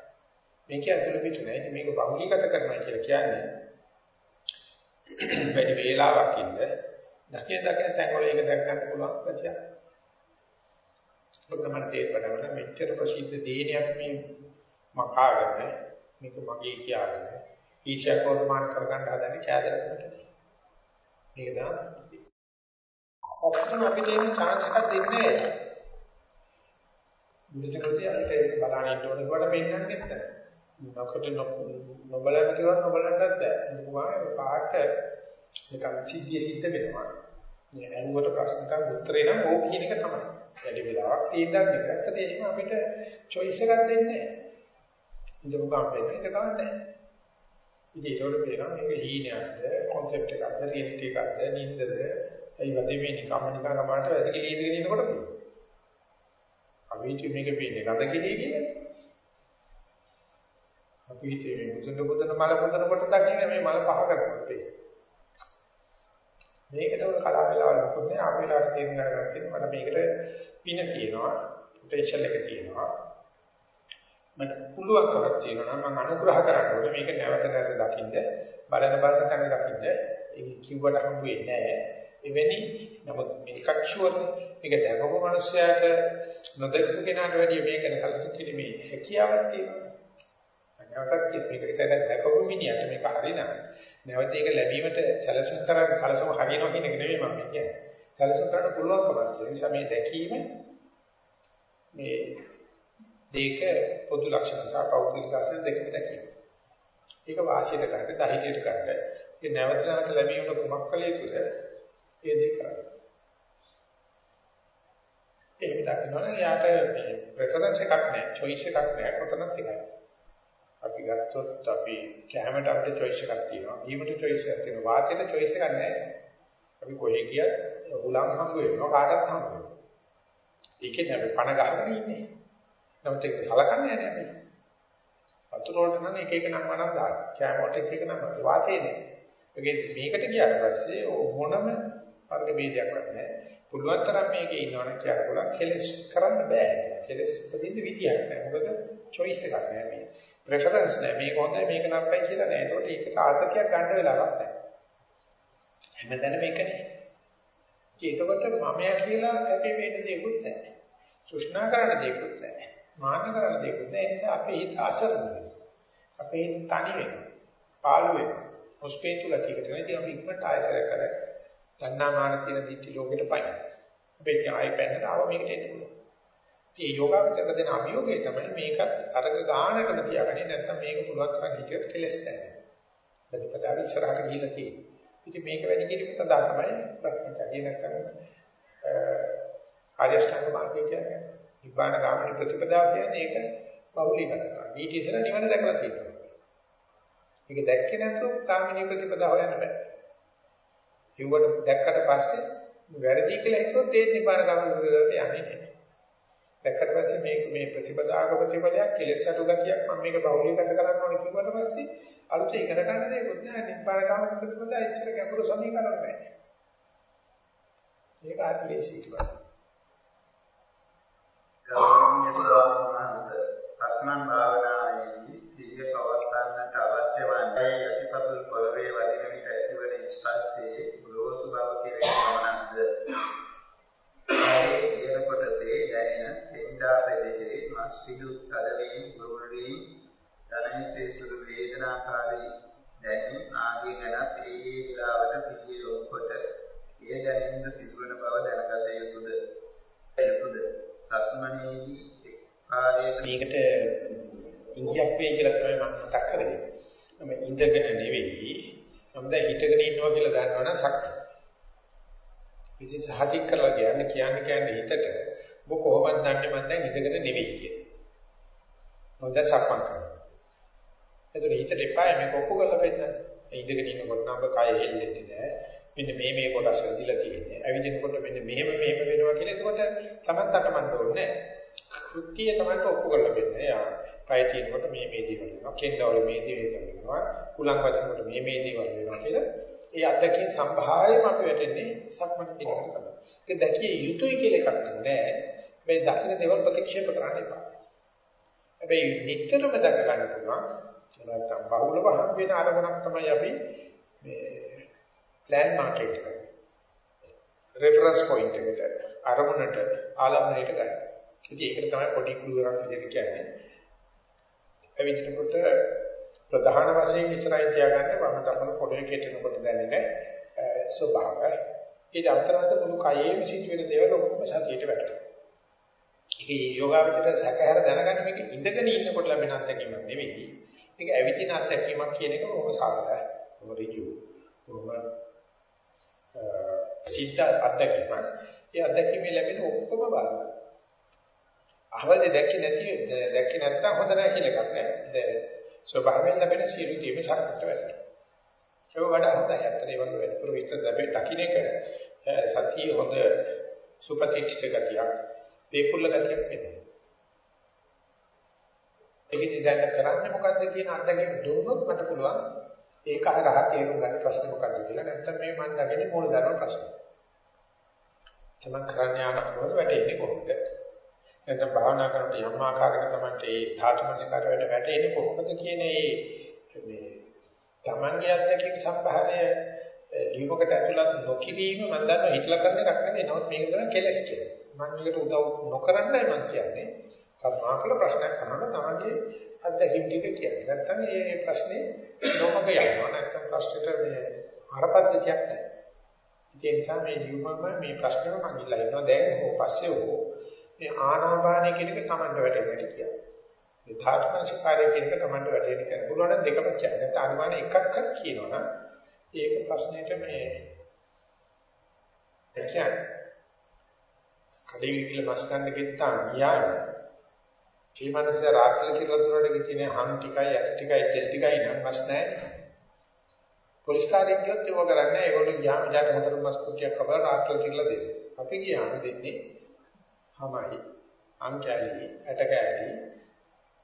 මේක ඇතුළ පිට නෑ. මේක බහුලීගත කරනවා කියලා කියන්නේ වැඩි වේලාවක් ඉන්න දකින දකින තැන්වල ඒක දැක් ගන්න පුළුවන් ප්‍රතියක්. ඔබ මට තේරෙන්න මෙච්චර ප්‍රසිද්ධ දේනියක් මේ මකාගෙන මේක මගේ කියාගෙන ඊශකෝර්මාන කරගන්න හදන්නේ කෑදරකට. මේක තමයි ඔක්කොම අපිට එන chance එකක් දෙන්නේ නැහැ. මුලින්කදී අපිට ඒක බලන්න ඉන්න ඕනේ කොට පෙන්නන්නේ නැහැ. මොකද නොබලන්න කිව්වොත් නොබලන්නත් බෑ. මොකද පාට නිකන් සිද්ධිය සිද්ධ වෙනවා. මේ ඇහුවට ප්‍රශ්නට උත්තරේ නම් ඕක කියන එක තමයි. වැඩි වෙලාවක් තියෙනවා මේක. ඇත්තට එහෙම අපිට choice එකක් දෙන්නේ නැහැ. ඉඳපු ගමන් වෙන එක ගන්නෑ. ඉතින් ඒකට පේනවා මේක හීනයක්ද, concept එකක්ද, reality එකක්ද, නින්දද, ඒ වගේ මේ නිකම්ම නිකන් අපාට වැසිකිලි ඉඳගෙන ඉන්නකොට පේනවා. අපි මේක පේන්නේ ගඳ කිලිය කියන්නේ. අපි හිතේ මේ මුදුන මුදුන මල මුදුන කොට දකින්න මේ මල පහ කරනවා. මේකට උන කලාව වෙලාවල් මොකද නෑ අපි වෙලාවට තේරුම් ගන්න තියෙනවා මට මේකට පින තියෙනවා පොටෙන්ෂල් එක තියෙනවා මට පුළුවන්කමක් තියෙනවා නම් මම අනුග්‍රහ කරන්න ඕනේ. මේක නැවත නැවත දකින්න බලන බලන තැන දකින්න ඒක කිව්වට හම්බ වෙන්නේ නෑ එවැනි නමුත් මේකක් ෂුවර් මේක දැකපු මිනිස්සයාට නොදැකපු කෙනාට වැඩිය මේක කල්ප කිරීමේ හැකියාවක් තියෙනවා. නැවතත් මේක ඉතින් දැකපු මිනිහට මේක හරිනම් නැවත ඒක ලැබීමට සැලසුම් කරන්න සැලසුම් හරියනවා කියන එක නෙවෙයි මම කියන්නේ. සැලසුම් කරන්න පුළුවන්කමක් තියෙන නිසා මේ දැකීම මේ දෙක පොදු ලක්ෂණ සහ පෞද්ගලික ලක්ෂණ දෙකම දැකීම. ඒක වාසියට ගන්න, ධෛර්යයට ගන්න. ඒ නැවත නැවත ලැබීමට කුමක් කළ යුතුද? ඒ දෙක කරන්න. ඒක දකිනවා නම් යාට මේ ප්‍රෙෆරන්ස් එකක් නැහැ, choice එකක් නැහැ, කොතනත් එකයි. අපි ගත්තොත් අපි කැමරට අපිට choice එකක් තියෙනවා. ඊමට choice එකක් තියෙනවා. වාතයට choice එකක් නැහැ. අපි කොහේ ගියත් උලම් හම්බ වෙනවා කාටවත් හම්බ වෙනවා. ඒකෙන් අපි පණ ගහගෙන ඉන්නේ. නමුත් ඒක සලකන්නේ නැහැ අපි. වතුර වලට නම් එක එක නම් වණක් දාන්න. කැමරට එක එක නම් වාතේ නෑ. ඒකේ මේකට ගියාට පස්සේ මොනම වර්ග ભેදයක් නැහැ. පුළුවන් තරම් මේකේ ඉන්නවනම් කියන්න පුළුවන් කෙලස් කරන්න බෑ. කෙලස් උපදින්න විදියක් නැහැ. මොකද choice එකක් නැහැ මේ. ප්‍රෙෆරන්ස් නැහැ. මේක හොඳයි මේක නරකයි කියලා නෑ. ඒකට ඒකට ආසතියක් ගන්න වෙලාවක් නැහැ. හැමදැනම මේකනේ. ඒකකොට මමයා කියලා කැපී වෙන්න දෙයක්වත් නැහැ. සුෂ්ණා කරන්න දෙයක්වත් නැහැ. මාන කරන්න දෙයක්වත් නැහැ. ඒ නිසා අපේ හිත අසරණ වෙනවා. අපේ හිත තනි වෙනවා. පාළු වෙනවා. මොස්පේතු ගතියකට නෙදී අපි ඉක්මනට ආයසර කර තණ්හාමාන කියන දිට්ඨි ලෝකෙට පයින්. අපි ආයෙ පැනලා ආව මේකට එන්න පුළුවන්. මේ යෝගාවචක දෙන අභියෝගය තමයි මේකත් අරග ගානකම තියාගන්නේ නැත්නම් මේක පුළුවන් තරම් හිතියොත් කෙලස් නැහැ. ප්‍රතිපදාව ඉස්සරහට ගිහිල්ලා තියෙනවා. ඉතින් මේක වැඩි කිරීම සඳහා තමයි ප්‍රඥාචර්ය නැත්නම් ආර්ය ශ්‍රාංග මාර්ගය කියන්නේ. නිබ්බාන ගාමී ප්‍රතිපදාව කියන්නේ ඒක බහුලීකරණය කරනවා. ඊට ඉස්සෙල්ලා නිවන දැකලා තියෙනවා. ඒක දැක්කේ නැතුව ගාමිනී ප්‍රතිපදාව හොයන්න බෑ. කිව්වට දැක්කට පස්සේ වැරදි කියලා හිතුවොත් ඒ නිබ්බාන ගාමී ප්‍රතිපදාවට යන්නේ නැහැ. දැක්කට පස්සේ මේ මේ ප්‍රතිපදාක ප්‍රතිපලයක් කෙලෙස් අඩු ගතියක් මම මේක බහුලීකරණය කරන්න ඕනේ කිව්වට පස්සේ අලුත ඉගෙන ගන්න දෙයක් නෑ නිබ්බාන ගාමී ප්‍රතිපදාව එච්චර ගැඹුරු සමීකරණ නෑ. ඒක ආත්මීය ඊට පස්සේ ගෞරවනීය ස්වාමීන් වහන්සේ සක්මන් භාවනාවේදී සිහිය පවත්වන්නට අවශ්‍ය වන්නේ යටිපතුල් පොළවේ වදින විට ඇතිවන ස්පර්ශයේ ගොරෝසු බව කෙරෙහිමනක්ද ඒ කියන කොටසේ දැනෙන දෙන්දා ප්‍රදේශයේ මස් පිඩු තදවීම ගොරවීම දැනෙන්නේ සුළු වේදනාකාරී දැනීම් ආදී ගැනත් ඒ ඒ විලාවට සිහිය යොමු කොට ඒ දැනීම සිදුවන බව දැනගත යුතුද යුතුද? සක්මනේදී මේකට ඉංගියක් වේ කියලා තමයි මම මතක් කරේ. මම ඉඳගෙන නෙවෙයි මම දැන් හිටගෙන ඉන්නවා කියලා දන්නවනම් සක්. ඉතින් සහතික කරලා කියන්නේ කියන්නේ කියන්නේ හිතට ඔබ කොහොමද දන්නේ මම දැන් ඉඳගෙන නෙවෙයි කියලා. මම දැන් සක්මන් කරනවා. එතකොට හිතට එපා මේක ඔප්පු කරලා පෙන්නන්න. ඉඳගෙන ඉන්නකොට නම් කය හෙල්ලෙන්නේ නැහැ. මෙන්න මේ මේ කොටස් වෙදිලා තියෙන්නේ. ඇවිදිනකොට මෙන්න මෙහෙම මෙහෙම වෙනවා කියලා. එතකොට තමන් තටමන්න ඕනේ නැහැ. කෘත්‍යය තමයි ඔප්පු කරලා දෙන්නේ. යා පය තියෙනකොට මේ මේ දේවල් වෙනවා. කෙන්ඩවල මේ දේවල් වෙනවා. කුලං වදිනකොට මේ මේ දේවල් වෙනවා කියලා. ඒ අත්දැකීම් සම්භායම අපි වැටෙන්නේ සක්මන් කියන එකට තමයි. ඒක දැකිය යුතුයි කියලා එකක් නෑ. මේ දකින්න දේවල් ප්‍රතික්ෂේප කරන්න එපා. හැබැයි නිතරම දැක ගන්න පුළුවන්. නැත්නම් බහුලව හම් වෙන අරමුණක් තමයි අපි මේ ප්ලෑන් මාකට් එක. රෙෆරන්ස් පොයින්ට් එකට අරමුණට ආලම්බණයට ගන්න. ඉතින් ඒකට තමයි පොඩි ක්ලූ එකක් විදිහට කියන්නේ. එවිටකොට ප්‍රධාන වශයෙන් ඉස්සරහින් තියාගන්න වම දකුණු පොළවේ කෙටෙනකොට දැනෙන ස්වභාවය. ඒ අතරමැද මුළු කයෙම සිද්ධ වෙන දේවල් ඔක්කොම සතියට වැටෙනවා. ඒකේ යෝගාවචරය සැකහැර දැනගන්න මේක ඉඳගෙන ඉන්නකොට ලැබෙන අත්දැකීමක් නෙවෙයි. මේක ඇවිදින අත්දැකීමක් කියන එක කොහොම සාකච්ඡා කොහොම ඍජු කොහොම සිද්ධ අත්දැකීමක්. ඒ අත්දැකීමේ ලැබෙන ඔක්කොම බලන්න. අහවලදී දැක්කේ නැති දැක්කේ නැත්තම් හොඳ නැහැ කියලා එකක් නෑ. ස්වභාවයෙන් ලැබෙන සියලු දේම සාර්ථකව වෙනවා. ඒක වඩා හොඳයි. අතන ඒ වගේ වැඩිපුර විස්තර ලැබෙ දකින්න එක සතිය හොඳ සුපතිච්ඡිත ගතියක්, වේකුල්ල ගතියක් වෙනවා. ඒකෙදි දැන් කරන්නේ මොකද්ද කියන අත්දැකීම දුන්නොත් මට පුළුවන් ඒක හරහා තේරුම් ගන්න ප්‍රශ්න මොකක්ද කියලා. නැත්නම් මේ මම දකින්නේ මූලධර්ම ප්‍රශ්න. තමන් කරන්නේ ආනකොට වැටෙන්නේ කොහොමද? නැත්නම් භාවනා කරනකොට යම් ආකාරයක තමයි ඒ ධාතු මනස්කාර වෙන වැටෙන්නේ කොහොමද කියන ඒ මේ Tamange අධ්‍යක්ෂක සම්භාරය ලියුමකට ඇතුළත් නොකිරීම මම දන්නවා හිතලා කරන එකක් නෙවෙයි නමුත් මේක තමයි කෙලස් කියලා. මම මේකට උදව් නොකරන්නයි මම කියන්නේ. කර්මාකල ප්‍රශ්නයක් කරනකොට Tamange අධ්‍යක්ෂක ටික කියන්නේ. නැත්නම් මේ ප්‍රශ්නේ නොමග යනවා. නැත්නම් ප්‍රශ්නෙට මේ අරපද්ධතියක් නැහැ. ඒ නිසා මේ ලියුමම මේ ප්‍රශ්නම මම ඉල්ලා ඉන්නවා දැන් හෝ පස්සේ හෝ මේ ආනාපානය කියන එක Tamanට වැටෙන්නට කියන්නේ. මේ ධාතුමනසිකාරය කියන එක Tamanට වැටෙන්න කියන පුළුවන් නම් දෙකම කියන්නේ. නැත්නම් අනුමාන එකක් හරි කියනවනම් ඒක ප්‍රශ්නෙට මේ ඒ කියන්නේ කඩේ විකල මස් ගන්න ගෙත්තා ගියාම මේ මනස රාත්‍රී කියලා දුරට ගිහිනේ හම් ටිකයි ඇස් ටිකයි තෙල් ටිකයි නම් මස් නැහැ. පොලිස් කාර්යයක් කියොත් ඒක කරන්නේ ඒගොල්ලෝ ගියාම ඊට හතර මස් කුටියක් කපලා රාත්‍රී කියලා දෙන්නේ. අපි ගියාම දෙන්නේ හමයි අංකයයි ඇටකයයි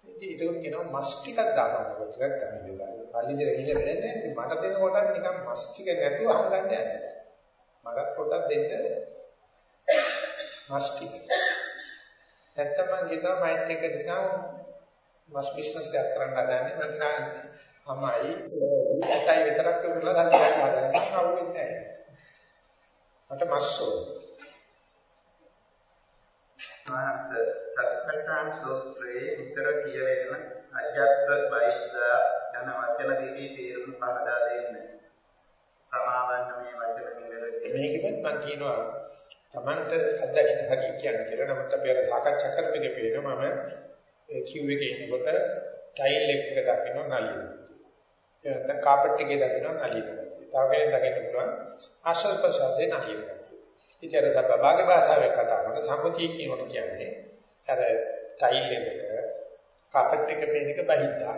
ඉතින් ඒක කියනවා මස් ටිකක් දානවා කොට ටිකක් තමයි වෙලාවේ. පල්ලි දෙක ගිහලා වෙන්නේ නැහැ. මට දෙන කොටත් නිකන් මස් ටික නැතුව අහගන්න යන්නේ. මටත් පොඩ්ඩක් දෙන්න මස් ටික. නැත්තම් මං කියනවා මයිත් එක නිකන් මස් බිස්නස් එකක් කරන්න හදන්නේ නිකන් අමයි ඇටයි විතරක් කරලා ගන්න හදන්නේ. කවුරුත් නැහැ. මට මස් ඕනේ. මහත් සත්පට්ඨාන සූත්‍රයේ විතර කියවෙන අජත්ත බයිදා යන වචන දෙකේ තේරුම පහදා දෙන්න. සමාවන්න මේ වචන දෙක. මේකෙත් මම කියනවා Tamanට අත්දැකීම් හරි කියන්නේ කියලා. නමුත් අපි අර සාකච්ඡා කරපෙක පේනවා මම කිව් එකේ ඉන්නකොට ටයිල් එකක දකින්න නලියන. ඒ නැත්නම් කාපට් එකේ දකින්න නලියන. තව කෙනෙක් දකින්න පුළුවන් ආශ්වාස ප්‍රශ්වාසයේ නැහිය ගතිය. ඉතින් අර සබ්බාගේ භාෂාවෙන් කතා කරන සම්මුතිය කියනකොට කියන්නේ අර ටයිල් එකට කාපට් එක පේන එක බහිද්දා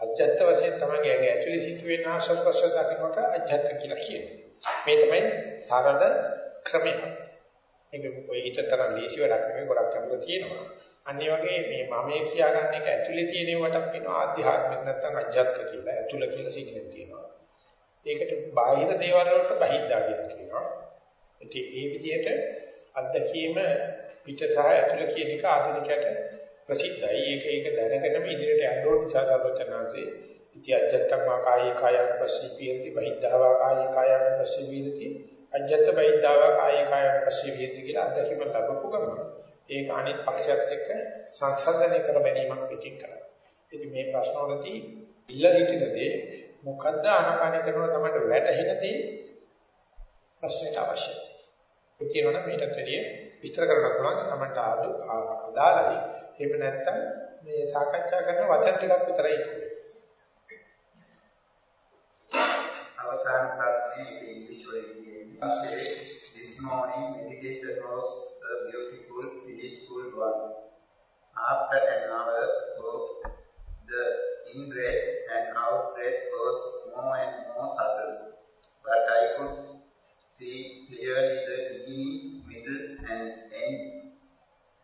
අජත්ත වශයෙන් තමයි ඇගේ ඇතුලේ සිදුවෙන ආශ්වාස ප්‍රශ්වාස දකින්නට අජත්ත කියලා කියන්නේ. මේ තමයි සරල ක්‍රමය. ඒක ඔය හිතතරම් ලේසි වැඩක් නෙවෙයි ගොඩක් අමුතු තියෙනවා. අනිත් වගේ මේ මමයේ කියාගන්න එක ඇතුලේ තියෙන වටක් වෙනවා ආධ්‍යාත්මික නැත්නම් අජත්ත කියලා. ඇතුළ කියලා සිංහලෙන් තියෙනවා. ඒකට බාහිර දේවල් වලට බහිද්දා කියලා කියනවා. ඉතින් ඒ විදිහට අත්දැකීම පිට සහ ඇතුළ කියන එක ආධුනිකයට ප්‍රසිද්ධයි. ඒක ඒක දැනගෙනම ඉදිරියට යන්න ඕන නිසා සර්වචනාංශේ ඉති අජත්තං වා කායේ කායං පස්සී පියති බහිද්ධා කායේ කායං පස්සී විරති අජත්ත බහිද්ධා කායේ කායං පස්සී විරති කියලා අත්දැකීම ලැබපු ගමන් ඒක අනිත් පක්ෂයත් එක්ක සංසන්දනය කර ගැනීමක් පිටින් කරනවා. ඉතින් මේ ප්‍රශ්නවලදී ඉල්ල හිටිනදී මොකද්ද ආනාපාන කරනවා තමයි වැටහෙනදී ප්‍රශ්නයට අවශ්‍යයි. ඒ කියනවනම් මේකට වැඩිය විස්තර කරන්න පුළුවන් තමයි අදාළයි. එහෙම නැත්නම් මේ සාකච්ඡා කරන වචන ටිකක් විතරයි අවසාන ප්‍රශ්නේ This morning meditation was a beautiful peaceful one. After an hour of the in-breath and out-breath was more and more subtle, but I could see clearly the beginning, middle and end,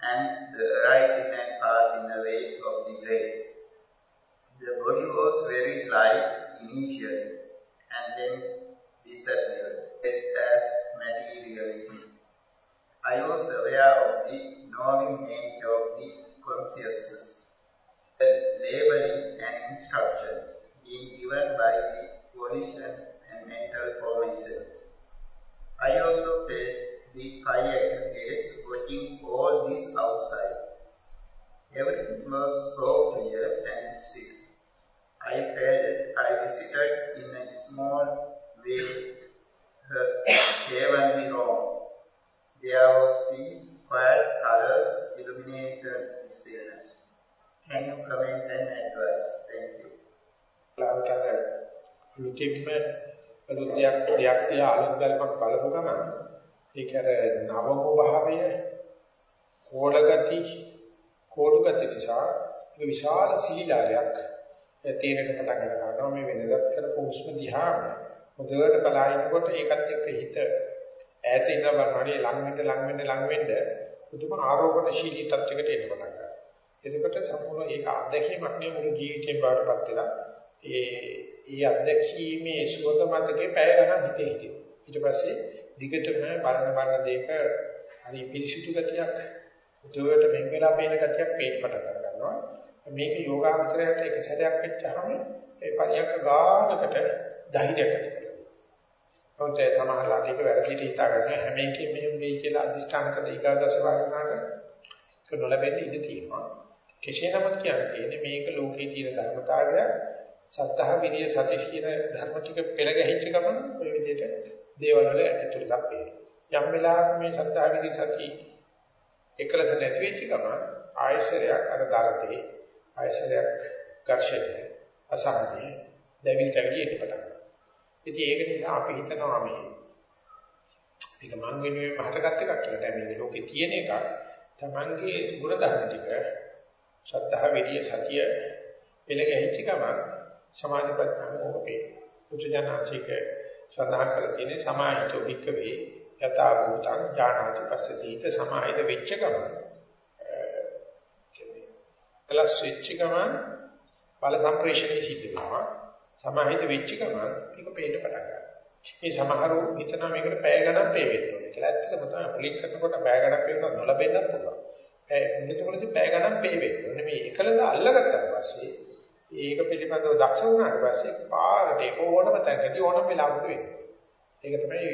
and the rising and passing away of the breath. The body was very light initially, and then disappeared as materiality. I was aware of the knowing nature of the consciousness, the labeling and instruction being given by the volition and mental formation. I also felt the five activities watching all this outside. Everything was so clear and still. I felt I visited in a small way the heavenly room. There was peace, quiet colors, illuminated stillness. Can you comment and advise? Thank you. මුලින්ම අලුත්යක් දෙයක් තියා අලුත් බැලමක් බලපු ගමන් ඒක අර නවම භාවය කෝලගති කෝලගති නිසා ඒක විශාල සීලාලයක් තේරෙන පටන් ගන්නවා මේ වෙනදත් කරපු උස්ම දිහා හොඳට බලනකොට ඒකත් එක්ක හිත ඈත ඉඳ බලනවානේ ලඟ වෙන්න ලඟ වෙන්න ලඟ වෙන්න පුදුම ආරෝපණශීලී තත්යකට එන්න පටන් ගන්නවා. එතකොට සම්පූර්ණ ඒක අත්දැකීමක් නේ මුළු ජීවිතේම බාටපත් වෙලා ඒ ඒ අත්දැකීමේ සුවඳ මතකේ පැය ගණන් හිතේ හිටිනවා. ඊට පස්සේ දිගටම බලන බලන දෙයක හරි පිරිසිදු ගතියක් උදේට මෙන් වෙලා පේන ගතියක් පේන්න පටන් ගන්නවා. මේක යෝගාවචරයට එක සැරයක් වෙච්චාම ඒ පරියක ගානකට ධෛර්යයක් ඇති කරගන්නවා. ඔතේ සමහරවිට ඒක වැරදිට හිතාගන්න හැම එකෙම මෙහෙම වෙයි කියලා අදිෂ්ඨාන කරලා ඊගාදස වගනාට ඒක නොලැබෙන්න ඉඩ තියෙනවා. කෙසේ නමුත් කියන්නේ මේක ලෝකේ තියෙන ධර්මතාවය සත්‍තහ විරිය සති කියන ධර්ම ටික පෙළ ගැහිච්ච ගමන් ඔය විදිහට දේවල් වල ඇතුළතක් පේනවා. යම් වෙලාවක මේ සත්‍තහ විරිය සති එකලස නැති වෙච්ච ගමන් ආයශරයක් අර දරතේ ආයශරයක් ඝර්ෂණය අසහනය දෙවිල් කවිය එන්න පටන් ගන්නවා. ඉතින් ඒක නිසා අපි හිතනවා මේ ඒක මං වෙනුවෙන් මහටගත් එකක් කියලා. දැන් මේ ලෝකේ තියෙන එක තමන්ගේ ගුණ ධර්ම ටික ශ්‍රද්ධා විරිය සතිය පෙළ ගැහිච්ච ගමන් සමාධි ප්‍රඥාව ඕකේ. උචජනාචික සඳහන් කරලා තියෙන්නේ සමාහිතෝ වික්කවේ යථා භූතං ඥානාති පස්සදීත සමාහිත වෙච්ච ගමන් කලස් වෙච්ච ගමන් බල සම්ප්‍රේෂණය සිද්ධ වෙනවා. සමාහිත වෙච්ච ගමන් ඒක පේන්න පටන් ගන්නවා. මේ සමහරව හිතනවා මේකට පැය ගණන් පේ වෙන්න ඕනේ කියලා. ඇත්තටම තමයි ක්ලික් කරනකොට පැය ගණන් පේ වෙනවා නොලබෙන්නත් පුළුවන්. ඒ මුලින්ම පැය ගණන් පේ වෙන්න ඕනේ. මේ එකලද අල්ලගත්තාට පස්සේ ඒක පිළිබඳව දක්ෂ වුණාට පස්සේ පාරට ඒක ඕනම තැනකදී ඕනම වෙලාවක වෙනවා. ඒක තමයි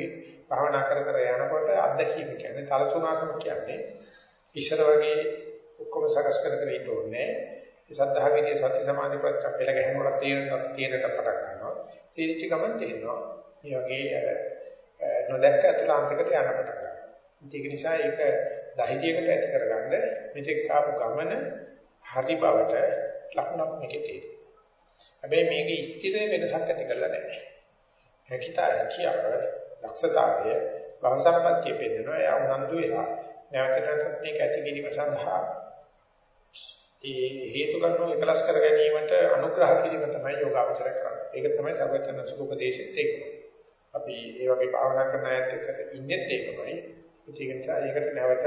භාවනා කර කර යනකොට අත්දැකීම කියන්නේ තලසුණාකම කියන්නේ ඉස්සර වගේ ඔක්කොම සකස් කර කර ඉන්න ඕනේ. ඒ සද්ධා විදියේ සති සමාධි ප්‍රත්‍ය පෙළ ගැහෙනකොට තේරෙන තේරෙට පටන් ගන්නවා. තීරිච්ච ගමන් තේරෙනවා. මේ වගේ නොදැක්ක අතුලාන්තයකට යන පටන් ගන්නවා. ඒක නිසා ඒක ධෛර්යයකට ඇති කරගන්න මෙතෙක් ආපු ගමන හරි බවට ලකුණක් මේකේ තියෙනවා. හැබැයි මේකේ ස්ථිර වෙනසක් ඇති කරලා නැහැ. හැකිතා හැකියාව දක්ෂතාවය භව සම්පත්තිය පෙන්නනවා එයා උනන්දු වෙලා නැවත නැවතත් මේක ඇති කිරීම සඳහා ඒ හේතු කරුණු එකලස් කර ගැනීමට අනුග්‍රහ කිරීම තමයි යෝගාවචර කරන්නේ. ඒක තමයි සර්වඥ සුඛෝපදේශෙත් ඒක. අපි ඒ වගේ භාවනා කරන අයත් එක්ක ඉන්නේ ඒකමයි. ඒක නිසා ඒකට නැවත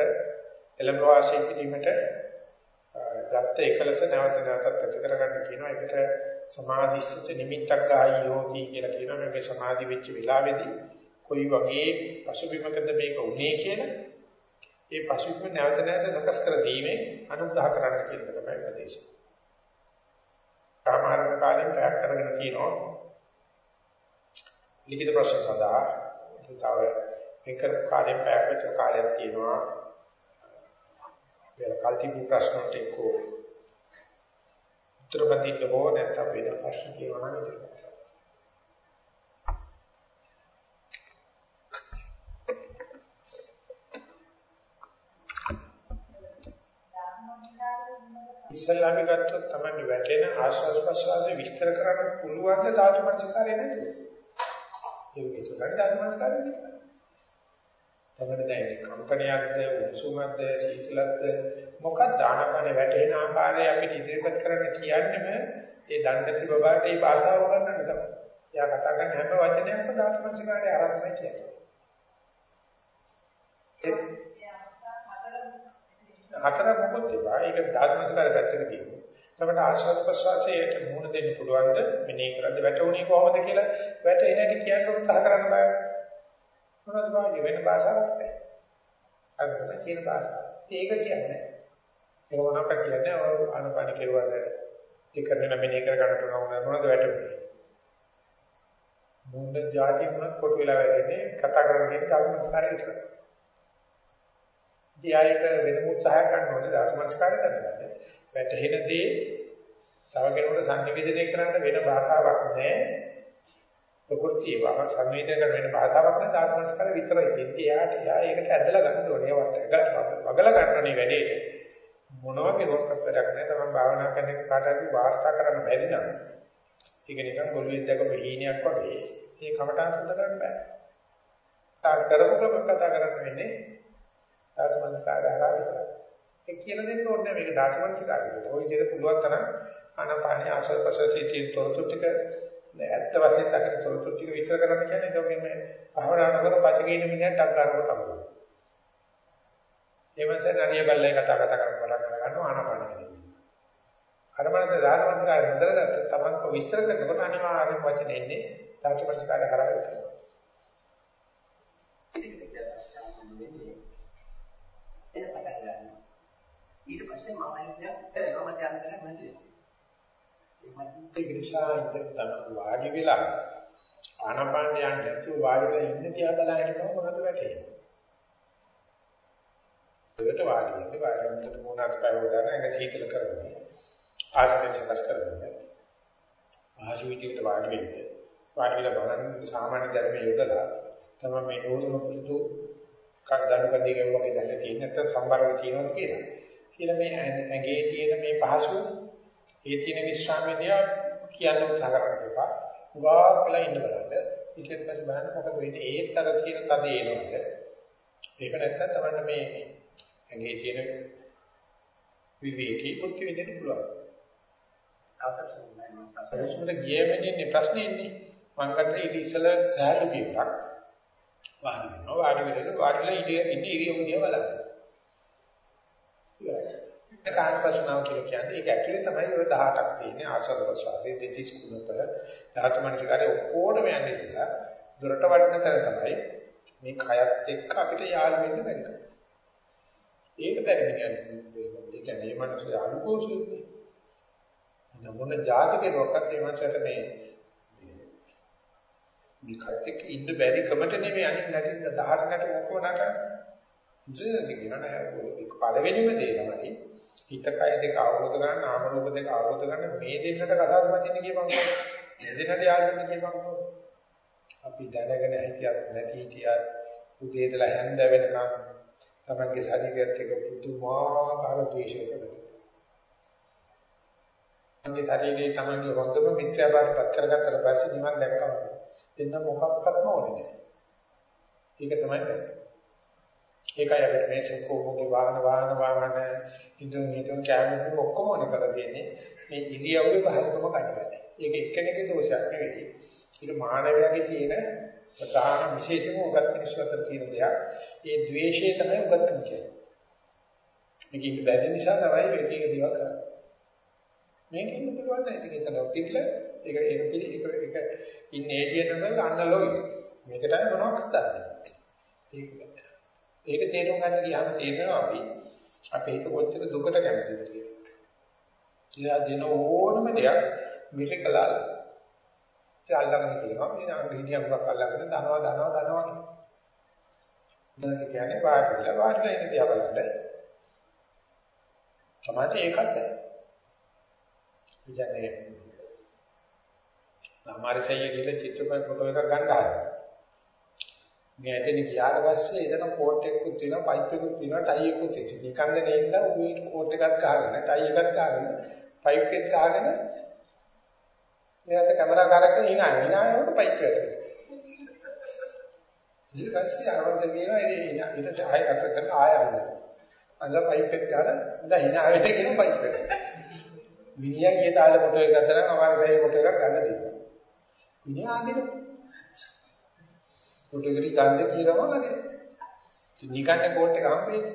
එළඹ වාසය කිරීමට ගත්ත එකලස නැවත නැවතත් ඇති කරගන්න කියනවා. ඒකට සමාධිස්සිත නිමිත්තක් ආයෝති කියලා කියනවා. මේකේ සමාධි වෙච්ච වෙලාවේදී කොයි වගේ පසුබිමකද මේක උනේ කියලා ඒ පසුබිම නැවත නැවත සකස් කර දීමේ අනුග්‍රහ කරන්න කියන එක තමයි උපදේශය. සාමාන්‍ය කාලෙන් පැයක් කරගෙන තියෙනවා. ලිඛිත ප්‍රශ්න සඳහා තව මේක කාලෙන් පැයක් විතර කාලයක් තියෙනවා. වෙන කල්තිපු ප්‍රශ්න වලට එක්කෝ උත්තර බඳින්න හෝ නැත්නම් වෙන ප්‍රශ්න තියෙනවා නම් ඉස්සල්ලාම ගත්තොත් තමයි වැටෙන ආශ්වාස ප්‍රශ්වාසය විස්තර කරන්න පුළුවන් ද ධාතු මනසකාරය නැතුව. ඒක විතරයි ධාතු මනසකාරය විතරයි. තමයි දැන් කම්පනයක්ද උණුසුමක්ද සීතලක්ද මොකක්ද ආනපන වැටෙන ආකාරය අපිට ඉදිරිපත් කරන්න කියන්නේම ඒ දණ්ඩති බබාට ඒ භාෂාව ගන්නට තමයි. එයා කතා කරන හැම වචනයක්ම ධාතු මනසකාරය ආරම්භයි කියන්නේ. හතර මොකොත් ඒවා ඒක ධාත්මස්කාර පැත්තක තියෙනවා. එතකොට ආශ්‍රද ප්‍රසවාසයට මුහුණ දෙන්න පුළුවන්ද මෙනේ කරද්ද වැටුනේ කොහොමද කියලා වැටෙන හැටි කියන්න උත්සාහ කරන්න බෑ. මොනවද වාගේ වෙන භාෂාවක් නැහැ. අර තමයි කියන භාෂාව. ඒක කියන්නේ. ඒක මොනවද කියන්නේ අනුපාන කෙරුවද ඒ කරගෙන මෙනේ කර ගන්න පුළුවන් මොනවද වැටුනේ. මුහුණ જાති මොනක් කොට වෙලා වැටෙන්නේ කතා කරන්නේ ධාත්මස්කාරය විතරයි. ඉතියායක වෙනම උත්සාහයක් ගන්න ඕනේ ධර්මස්කාරය කරගන්න. වැටහෙන දේ තව කෙනෙකුට සංනිවේදනය කරන්න වෙන භාෂාවක් නැහැ. ප්‍රകൃතිය වහ සංවේදනය කරන වෙන භාෂාවක් නැහැ ධර්මස්කාරය විතරයි. ඉතින් එයාට එයා ඒකට ඇදලා ගන්න ඕනේ. වට වගලා ගන්නනේ වැඩේට. මොනවා කෙරුවක්වත් වැඩක් නැහැ. තමයි භාවනා කරන එක කාට හරි වාර්තා කරන්න බැරි නම් ඒක නිකන් ගොළුෙක් දැකපු හීනයක් වගේ. ඒ කමටහන් සුද්ධ කරන්න බෑ. තා කරපු කම කතා කරන්න වෙන්නේ ධාතුමනස්කාරය හරහා විතරයි. ඒ කියලා දෙන්න ඕනේ මේක ධාතුමනස්කාරය කියලා. ওই විදිහට පුළුවන් තරම් ආනාපානිය ආශ්වාස ප්‍රශ්වාසයේ තියෙන තොරතුරු ටික ඇත්ත වශයෙන් දකින තොරතුරු ටික විස්තර කරන්න කියන්නේ ඒකෙන් මේ භවනා කරන පචකේන මිනිහට ටක් ගන්නකොට තමයි. ඒ වන්සෙන් අනිය බල්ලේ කතා කතා කරන බලන්න ගන්නවා ආනාපානිය. අර මනස ධාතුමනස්කාරය හදලා තමන් කො විස්තර කරනකොට අනිවාර්යයෙන් වචන එන්නේ ධාතුමනස්කාරය හරහා විතරයි. එන පටන් ගන්නවා. ඊට පස්සේ මම හිතන්නේ මම ධ්‍යාන කරන්නේ නැති. ඒ නිසා ඉතින් තමයි වාඩි වෙලා ආනපාන යන්නේ නැතුව වාඩි වෙලා ඉන්න තියා බලන්න ඉන්නව මොනවද වැටෙන්නේ. ඒකට වාඩි වෙන්නේ වාඩි වෙනකොට මොනවාට පැවව ගන්න එක සීතල කරන්නේ. ආසනෙන් සකස් කරන්නේ. ආශි විදිහට වාඩි වෙන්නේ. වාඩි වෙලා බලන්න සාමාන්‍ය ධර්මයේ යොදලා තමයි මේ ඕනම පුරුදු කඩදාඩු කඩේ වගේ දැක තියෙන නැත්නම් සම්බරව තියෙනවද කියලා. කියලා මේ ඇඟේ තියෙන මේ පහසු ඒ තියෙන විශ්‍රාමයේදී කියන්න උත්සාහ කරන්න එපා. උගා කියලා ඉන්න බලන්න. ඊට පස්සේ බලන්න මොකද වෙන්නේ ඒත් අර තියෙන තදේ එනවද? ඒක නැත්නම් තමයි මේ ඇඟේ තියෙන විවේකී පුත්‍ති වෙන්න පුළුවන්. අවසන් ගියවෙන්නේ ප්‍රශ්නේ ඉන්නේ. මං කටේ ඉතින් ඉස්සලා සෑහළු කියනක් වාඩි වෙනවා වාඩි වෙලා වාඩිලා ඉඳ ඉන්නේ ඉරියව්ව දිහා බලන්න. ඉවරයි. ඒක ආත්මස්නාව කියලා කියන්නේ ඒක ඇක්චුලි තමයි ඔය 18ක් තියෙන්නේ ආසද ප්‍රසවාසයේ දෙතිස් කුණප ධාතු මනසිකාරය ඔක්කොටම යන්නේ ඉස්සලා දුරට වඩන තැන තමයි මේ කයත් එක්ක අපිට යාළු වෙන්න බැරි ඒක බැරි කියන්නේ ඒ කියන්නේ මේ මනස අනුකෝෂුයි. මොන જાතිකේ රොක්කත් මේ මනසට මේ මේ කත් එක්ක ඉන්න බැරි කමට නෙමෙයි අනිත් නැතිද 18කට ඕකෝනට ජීවිතේ කියනවා ඒක පළවෙනිම දේ තමයි හිත කය දෙක අවබෝධ ගන්න නාම රූප දෙක අවබෝධ ගන්න මේ දෙන්නට කතා කරන්න කියපන් දෙන්නට යාළුවෙන්න කියපන් අපි දැනගෙන හිටියත් නැති හිටියත් උදේ ඉඳලා හැන්ද වෙනකන් තමන්ගේ ශරීරයත් එක්ක පුදුමාකාර ද්වේෂයකට තමන්ගේ ශරීරයේ තමන්ගේ හොඳම මිත්‍යාභාවපත් කරගත්තට පස්සේ නිවන් දැක්කම එන්න මොකක්වත්ම ඕනේ නැහැ. ඒක තමයි බැහැ. ඒකයි අපිට මේ සෙකෝගේ වාහන වාහන වාහන ඉදුම් ඉදුම් කැමරේ ඔක්කොම ඕනේ කරලා තියෙන්නේ. මේ ඉරියව්වේ පහසුකම ගන්න බෑ. ඒක එක්කෙනෙකුගේ දෝෂයක් නෙවෙයි. ඒක මානවයාගේ තියෙන ප්‍රධාන විශේෂම උගත් මිනිස්සු අතර තියෙන දෙයක්. ඒ ද්වේෂය තමයි උගත්කම කියන්නේ. මේක ඉන්න බැරි නිසා තමයි මේක එක දේවල් කරන්නේ. මේක ඉන්න පුළුවන් නැහැ. ඒක එතන ඔපිටල ඒක ඒක පිළි ඒක ඒක ඉන්න ඒරියා තමයි අන්නලෝයි. මේකටයි මොනවද හදන්නේ. ඒක ඒක තේරුම් ගන්න ගියාම තේරෙනවා අපි අපේ හිත කොච්චර දුකට කැමතිද කියලා. ඉතින් දෙන ඕනම දෙයක් මිරිකලා චාල්ලාගෙන කියනවා මේ අංගිනියක් වක් අල්ලගෙන දනවා දනවා දනවා කියනවා. ඊට කියන්නේ වාඩිලා වාඩිලා ඉන්න තියා බලන්න. තමයි ඒකත් දැන්. ඉතින් ළමාරිසය කියලා චිත්‍රපට ෆොටෝ එකක් ගන්න හදනවා. මේ ඇදෙන ගියාට පස්සේ එතන කෝට් එකකුත් තියෙනවා, පයිප් එකකුත් තියෙනවා, ටයි එකකුත් තියෙනවා. නිකන්ද නෙන්න උඹේ කෝට් එකක් ගහගෙන, ටයි එකක් ගහගෙන, පයිප් එකක් ගහගෙන මෙයාට කැමරා කාරක hina hina වෙනකොට පයිප් එක. ඊට පස්සේ ආවද කියනවා ඒ hina ඊට පස්සේ ආයෙ කතා කරලා ආයෙ අල්ලන. අල්ල පයිප් එක ගහලා දැන් hina වෙට කියන පයිප් එක. මිනිහා ගිය තාලේ ෆොටෝ එක ගත්තා නම් අමාරු සයි ෆොටෝ එකක් ගන්න දෙන්න. මිනිහා අදිනවා. ෆොටෝ එකට ගන්න කිය ගමන් අදිනවා. නිකන් කෝට් එක හම්බෙන්නේ.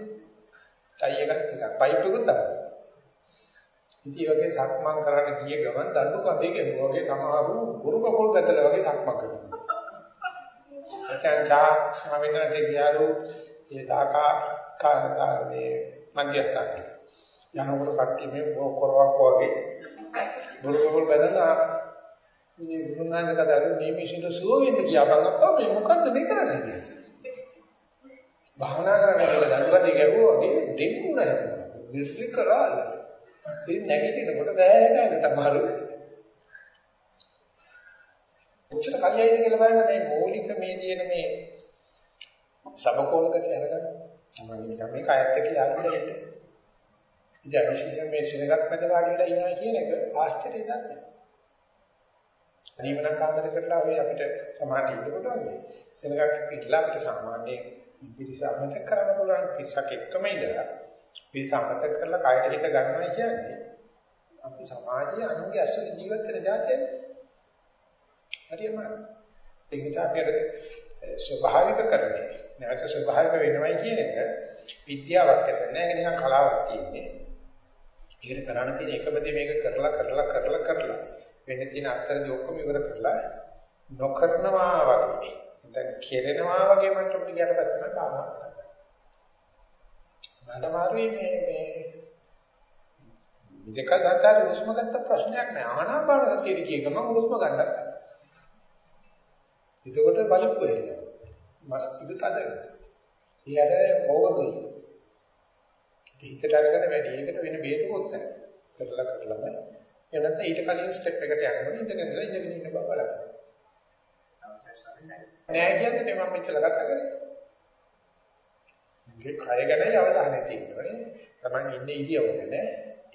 ටයි එකක් එකක් පයිප් එකකුත් තමයි. ඉතින් වගේ සක්මන් කරන්න ගිය ගමන් දඬු කඳේ ගැහුවා වගේ සමහරු ගුරු කකුල් පැතල වගේ සක්මන් කරනවා. අචාචා ස්වාමීන් වහන්සේ ගියාලු ඒ සාකා කාර්යයේ මධ්‍යස්ථානයේ. යනකොට කට්ටිය මේ කොරවක් වගේ ගුරු කකුල් පැතලා මේ ගුරුනාන්ද කතාවේ මේ මිනිස්සුන්ට සුව වෙන්න කියාපන් අප්පා මේ මොකද්ද මේ කරන්නේ කියලා. භාවනා කරනකොට දඬු කඳේ ගැහුවා වගේ ඩෙන්ගු නැහැ. විශ්ලි කරාලා ඉතින් නැගිටිනකොට දැහැටකට අමාරු. උච්චර කල්යයිද කියලා බලන්න මේ මූලික මේ තියෙන මේ සබකෝලකදී අරගන්න. මම නිකන් මේ කයත් එක්ක යාළුවලා ඉන්නේ. ඉතින් විශේෂයෙන් මේ සිනගත් මැද වාඩි වෙලා ඉනවා කියන එක ආශ්චර්යයක් නෑ. අනිවන කාමරයකටලා ඔය අපිට සමාධිය ඉන්නකොට වගේ සිනගත් පිටලා අපිට සාමාන්‍යයෙන් පිරිස අමතක කරන්න පුළුවන්. පිරිසක් එක්කම ඉඳලා මේ සම්පත කරලා කයට හිත ගන්නවා කියන්නේ අපි සමාජයේ අනුන්ගේ ඇසුර ජීවත් වෙන જાතියක්. හරියම. ඒ නිසා අපේ ස්වභාවික කරන්නේ නැවත ස්වභාවික වෙනවයි කියන එක විද්‍යාවක් ඇත්ත නෑ ඒක නිකන් කලාවක් තියෙන්නේ. ඒකට කරණ තියෙන එකම දේ මේක කරලා කරලා කරලා කරලා. වෙන තියෙන අත්තරදී ඔක්කොම ඉවර කරලා නොකරනවා වගේ. දැන් කෙරෙනවා වගේ මට්ටමට ගියට පස්සේ තමයි කාමයක් අමාරුයි මේ මේ දෙක සතර හුස්ම ගත්ත ප්‍රශ්නයක් නෑ. ආනාපාන සතියේ කිය ගම හුස්ම ගන්නත් එතකොට බලපු වෙනවා. මස් පිට තද ඊයර ඕවදුයි හිතට අරගෙන වැඩි. ඒකට වෙන බේතකොත් කරලා කරලාම එනත් ඊට කලින් ස්ටෙප් එකට යනකොට ඉඳගෙන ඉඳගෙන ඉන්න බව බලන්න නෑ කියන්නේ මම මෙච්චර කතා කරේ ඒ කය ගැන අවධානය තියෙනවානේ. Taman ඉන්නේ ඉරියව්ව ගැන.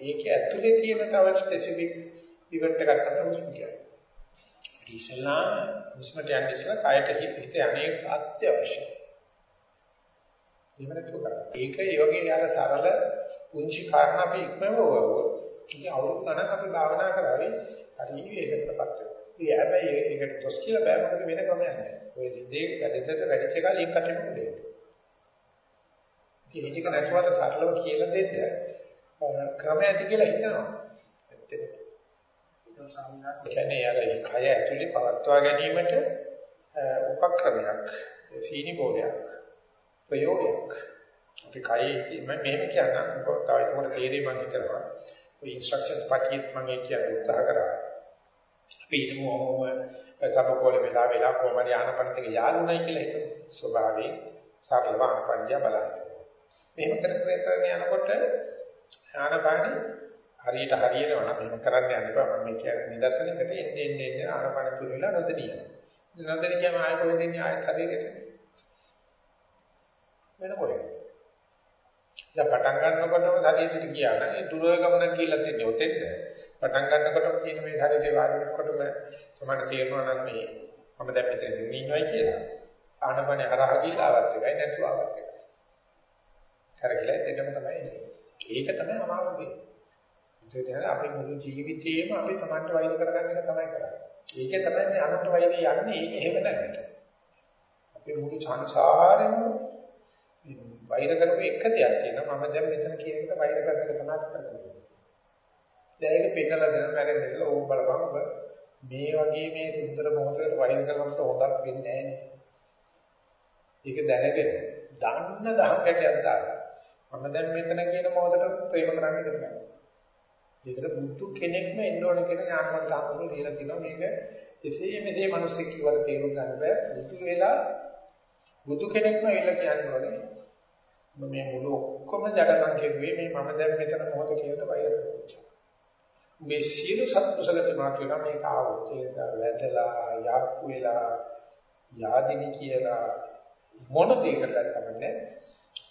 ඒක ඇතුලේ තියෙන තව ස්පෙસિෆික් ඉවෙන්ට් එකක් තමයි හුස්ම කියන්නේ. ඉතිසලා හුස්මට යන්නේ ඉස්සලා කයට හිත යන්නේ අත්‍යවශ්‍යයි. ඒක ඒ වගේ යාර සරල පුංචි කාරණා අපි ඉක්මවුවොත් ඉතින් අවුරුදු ගණන් අපි භාවනා කරાવી හරි වේගයකටපත් වෙනවා. ඉතින් හැබැයි ඒකට තොස් කියලා බෑ මොකද වෙන ක්‍රමයක් නැහැ. ඔය දෙක වැඩිට වැඩිච්ච කාලේ ඒකට නෙමෙයි. ඉතින් ඒක නැතුවට සරලව කියලා දෙන්න ක්‍රම ඇති කියලා හිතනවා. කියන්නේ යාර ඒ කය ඇතුලේ පවත්වා ගැනීමට උපක්‍රමයක් සීනි බෝලයක් ප්‍රයෝගයක් අපි කයේ මම මෙහෙම කියන්නම් තව ඒකට තේරෙයි මම හිතනවා ඔය ඉන්ස්ට්‍රක්ෂන්ස් පාටිත් මම කියන උත්සාහ කරා අපි හිතමු ඔහොම සමකෝල වෙලා වෙලා කොහමද ආනපනතික යාළුණයි කියලා හිතමු ස්වභාවයෙන් සරලව ආනපනිය බලන්න මෙහෙම කර කර කරගෙන යනකොට ආනපානෙ හරියට හරියනවා නම් මෙහෙම කරන්න යන්න බෑ මම මේ කියන්නේ නිදර්ශනයකට එන්නේ එන්නේ එන්නේ ආනපාන තුන වෙලා නොදෙනිය. නොදෙනිය කියම ආයෙ කොහෙද ඉන්නේ ආයෙ ශරීරෙට. වෙන කොහෙද? දැන් පටන් ගන්නකොටම ශරීරෙට ගියා නම් ඒ දුර ගමනක් කියලා තින්නේ ඔතෙන්ද. පටන් ගන්නකොටම කියන මේ ශරීරේ වාඩි වෙනකොටම තමයි තේරෙනවා නම් මේ මම දැන් මෙතන ඉඳන් ඉන්නවයි කියලා. ආනපනේ හරහා ගිහලා ආවත් එකයි නැතුව ආවත් එකයි. කරගිලා දෙන්නම තමයි ඉන්නේ. ඒක තමයි අමාරු වෙන්නේ. ඒ කියන්නේ අපි මුළු ජීවිතේම අපි Tamanට වෛර කරගන්න එක තමයි කරන්නේ. ඒකේ තමයි මේ අනුන්ට වෛරය යන්නේ ඒක එහෙම නැකට. අපි මුළු සංසාරෙම වෛර කරපු එක දෙයක් තියෙනවා. මම දැන් මෙතන කියන එකට වෛර කරන එක තමයි කරන්නේ. දැන් ඒක පෙන්නලා දෙන මැරෙන්න ඉස්සලා ඕක බලපන්. ඔබ මේ වගේ මේ සුන්දර මොහොතකට වෛර කරනකොට හොඳක් වෙන්නේ නැහැ ඒක දැනගෙන දන්න දහකටයක් දාලා මම දැන් මෙතන කියන මොහොතට ප්‍රේම කරන්න ඉගෙන ඒකට බුදු කෙනෙක්ම එන්න ඕන කියන ඥානවත් ආමතුරු කියලා තියෙනවා මේක එසේ මෙසේ මිනිස්සෙක් කිව්වට තේරුම් ගන්න බෑ. බුදු වෙලා බුදු කෙනෙක්ම එilla කියන්නේ මේ මුළු ඔක්කොම ජඩකම් කෙරුවේ මේ මම දැන් මෙතන මොහොත කියනට වෛර කරනවා මේ සියලු සත්පුසලට මාත් වෙනවා. මේක ආවොත් ඒක වැදලා යාප්පු වෙලා යාදිනි කියලා මොන දෙයකට කමන්නේ.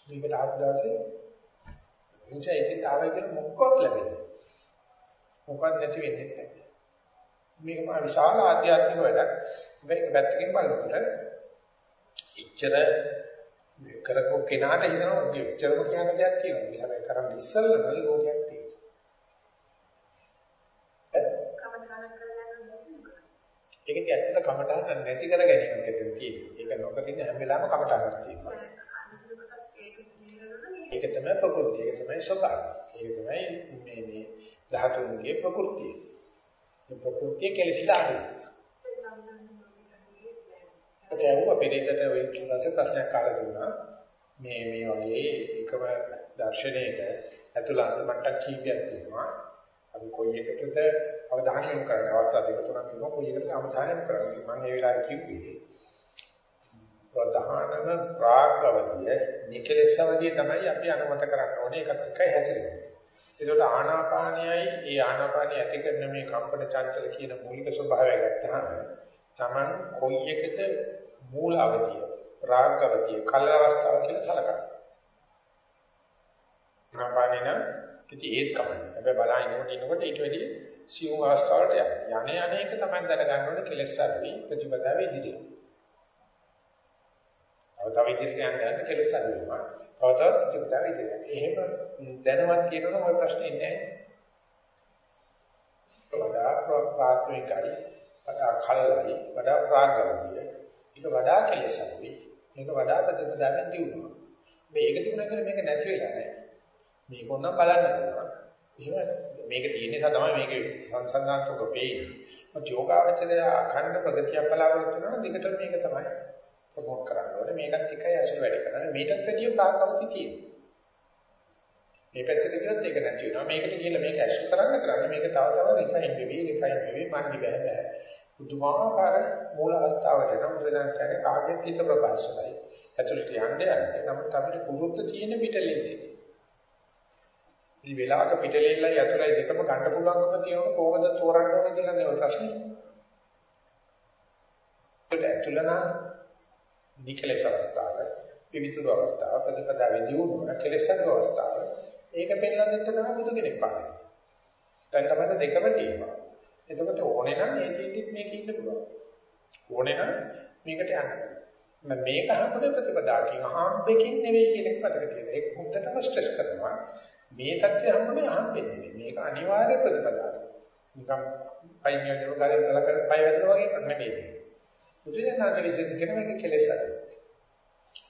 මේකට ආපු දවසේ එනිසා ඒකට ආවයි කියලා මොකක්වත් ලැබෙන්නේ මොකක්වත් නැති වෙන්නේ නැහැ. මේක මා විශාල ආධ්‍යාත්මික වැඩක්. මේක පැත්තකින් බලනකොට මේ කරකෝ කෙනාට හිතනවා ඔගේ ඔච්චරම කියන දෙයක් තියෙනවා කියලා. හැබැයි කරන්න ඉස්සෙල්ලම ලෝකයක් තියෙනවා. ඒක ඉතින් ඇත්තට කමටහන් නැති කර ගැනීමක් ඇතුළ තියෙනවා. ඒක නොකරින් හැම වෙලාවෙම කමටහන් තියෙනවා. ඒක තමයි ප්‍රകൃතිය. ඒක තමයි ස්වභාවය. ඒක තමයි මේ මේ ධාතුන්ගේ ප්‍රകൃතිය. ප්‍රകൃතිය කෙලසිලා ආවේ. ඒක යවුව පෙරේතට වෙච්ච ඊපස්සේ ප්‍රශ්නයක් කාලා දුන්නා. මේ මේ වගේ එකම දර්ශනයක ඇතුළත් මට්ටම් කීපයක් තියෙනවා. අපි කොයි එකකද අවධානය යොමු කරන්න? අවස්ථා දෙක තුනක් තියෙනවා. කොයි එකද අවධානය යොමු කරන්නේ? මම ඒ වෙලාවේ කිව්වේ ප්‍රධානම ප්‍රාග්‍රවදිය නිකලෙසවදිය තමයි අපි අනුමත කරන්න ඕනේ. ඒකත් එකයි හැසිරෙන්නේ. ඒකට ආනාපානයයි ඒ ආනාපානිය ඇති කරන මේ කම්පන චංචල කියන මූලික ස්වභාවය ගත්තාම Taman කොයි එකද මූල අවදිය ප්‍රාග්‍රවදිය කල අවස්ථාව කියලා සලකනවා ආනාපානින ඉතින් ඒත් කමන්නේ. හැබැයි බලන ඉන්නකොට ඉන්නකොට ඊට වැඩි සියුම් අවස්ථාවලට යනවා. යන්නේ අනේක තමයි දැනගන්න ඕනේ කෙලෙස් අඩුයි ප්‍රතිපදාවේ ඉදිරිය. තව තව ඉදිරියට යන්න යන්න කෙලෙස් අඩු වෙනවා. තව තවත් ප්‍රතිපදාවේ ඉදිරිය. එහෙම දැනවත් කියනොත් ওই ප්‍රශ්නේ ඉන්නේ වඩා ප්‍රාථමිකයි වඩා කලලයි වඩා ප්‍රාග්‍රවදී ඒක වඩා කෙලෙස් අඩුයි. මේක වඩා ප්‍රතිපදාවෙන් දියුණුවා. මේක තිබුණා කියලා මේක නැති වෙලා නැහැ. මේක ඕනම් බලන්න වෙනවා. එහෙම මේක තියෙන නිසා තමයි මේක සංසන්දනාත්මක වෙන්නේ. මත යෝගාවචරය අඛණ්ඩ ප්‍රගතිය බලාපොරොත්තු වෙනවා දිගට මේක තමයි ප්‍රොමෝට් කරන්න ඕනේ. මේකත් එකයි අසල වැඩ කරන්නේ. මේකත් වැඩිය ප්‍රාකවති තියෙනවා. මේ පැත්තට ගියොත් ඒක නැති වෙනවා. මේකට ගිහලා මේක ඇෂ් කරන්න කරන්න මේක තව තව රිෆයින් වෙවි රිෆයින් වෙවි මන්නේ බෑ බෑ. පුදුමාකාර මූල අවස්ථාවට නම් බුදුදහම කියන්නේ කාගෙත් හිත ප්‍රකාශනයි. ඇතුළට යන්න යන්න. නමුත් අපිට පුරුද්ද තියෙන පිටලෙන්නේ. ඉතින් වෙලාවක පිටලෙල්ලයි අතුලයි දෙකම ගන්න පුළුවන්කම තියෙනකොට කොහොමද තෝරන්න ඕනේ කියලා නේ ප්‍රශ්නේ. ඒක ඇතුළන නිකලස් අවස්ථාව, විවිධ අවස්ථාව, ප්‍රතිපදාවේ දියුණුව, කෙලෙසක අවස්ථාව. ඒක පෙන්ලා දෙන්න තමයි බුදු කෙනෙක් පාන්නේ. දැන් තමයි දෙකම තියෙනවා. එතකොට ඕනේ නම් මේ ජීවිතෙත් මේක ඉන්න පුළුවන්. ඕනේ නම් මේකට යන්න. මේක හම්බුනේ ප්‍රතිපදාවකින් හම්බෙකින් නෙවෙයි කියන එක මතක තියෙනවා. ඒක හොඳටම ස්ට්‍රෙස් කරනවා. මේ தත්ත්වය හම්බුනේ අහම්බෙන්නේ. මේක අනිවාර්ය ප්‍රතිපදාවක්. නිකම් පයින් යන කාර්යය කළ කර පය වැදෙනවා වගේ එකක් නෙමෙයි. බුදුරජාණන් විශේෂ කියන මේක කෙලෙස අඩු.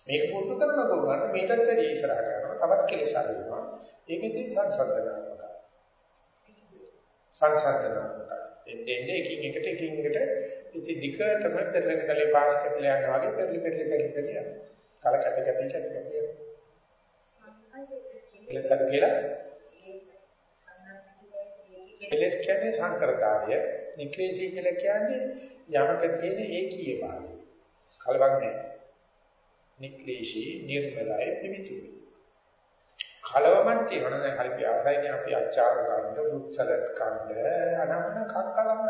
මේක පුරුදු කරන ගමන් මේකත් වැඩි ඉස්සරහට යනවා. තවත් කෙලෙස අඩු වෙනවා. ඒකෙදී සංසන්දනාත්මක. සංසන්දනාත්මක. එන්නේ එකින් එකට එකින් එකට ඉති දිගටම පෙරලෙන කලේ පාස් කරලා යනවා වගේ පෙරලි පෙරලි පෙරලි පෙරලි යනවා. කල කැප කැප කැප කැප යනවා. කෙලෙස් අඩු කියලා කෙලෙස් කියන්නේ සංකරතාවය නික්ලේශී කියලා කියන්නේ යමක තියෙන ඒකීය භාවය කලවක් නැහැ නික්ලේශී නිර්මලයි පිවිතුයි කලවමක් තියෙනවා දැන් හරි ආසයිනේ අපි අචාර ගන්න රුක්සලත් ගන්න අනම්න කක්කලම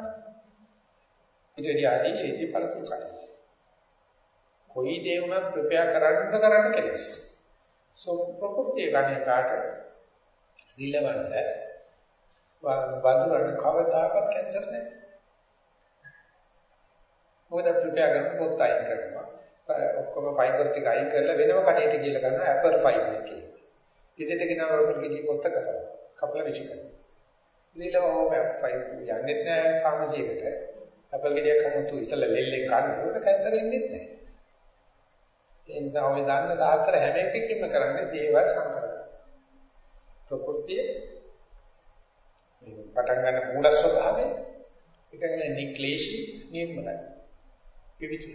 ඉතින් ආදී ඒටි පළතු කරන්නේ කොයි දේ වුණත් ප්‍රපයා කරන්න කරන්න කෙලස්. සෝ ප්‍රകൃතිය ගන්න කාට? රිලවන්න. වඳුරන කවදාකවත් කැන්සර් නැහැ. මොකද ප්‍රිපෙයාර් කරන පොත් අයින් කරනවා. ඔක්කොම ෆයිබර් ටික අයින් කරලා වෙනම කඩේට ගිහලා ගන්නවා ඇපල් ෆයිබර් එකේ. ඉතින් ගෙනාව රබර් ගෙඩි පොත්ත කරලා කපලා විසි කරනවා. ඉතින් ඕම ෆයිබර් යන්නේ නැහැ ෆාමසි එකට. ඇපල් ගෙඩියක් ගන්න තු ඉතල ලෙල්ලෙන් කන්න උඩ කැන්සර් එන්නේ නැහැ. ඒ නිසා ඔය දන්න සාත්‍ර හැම එකකින්ම කරන්නේ දේවල් සංකරන. ප්‍රകൃතිය පටන් ගන්න මූල ස්වභාවය ඒක කියන්නේ නික්ලේශී නිර්මලයි. පිවිචි.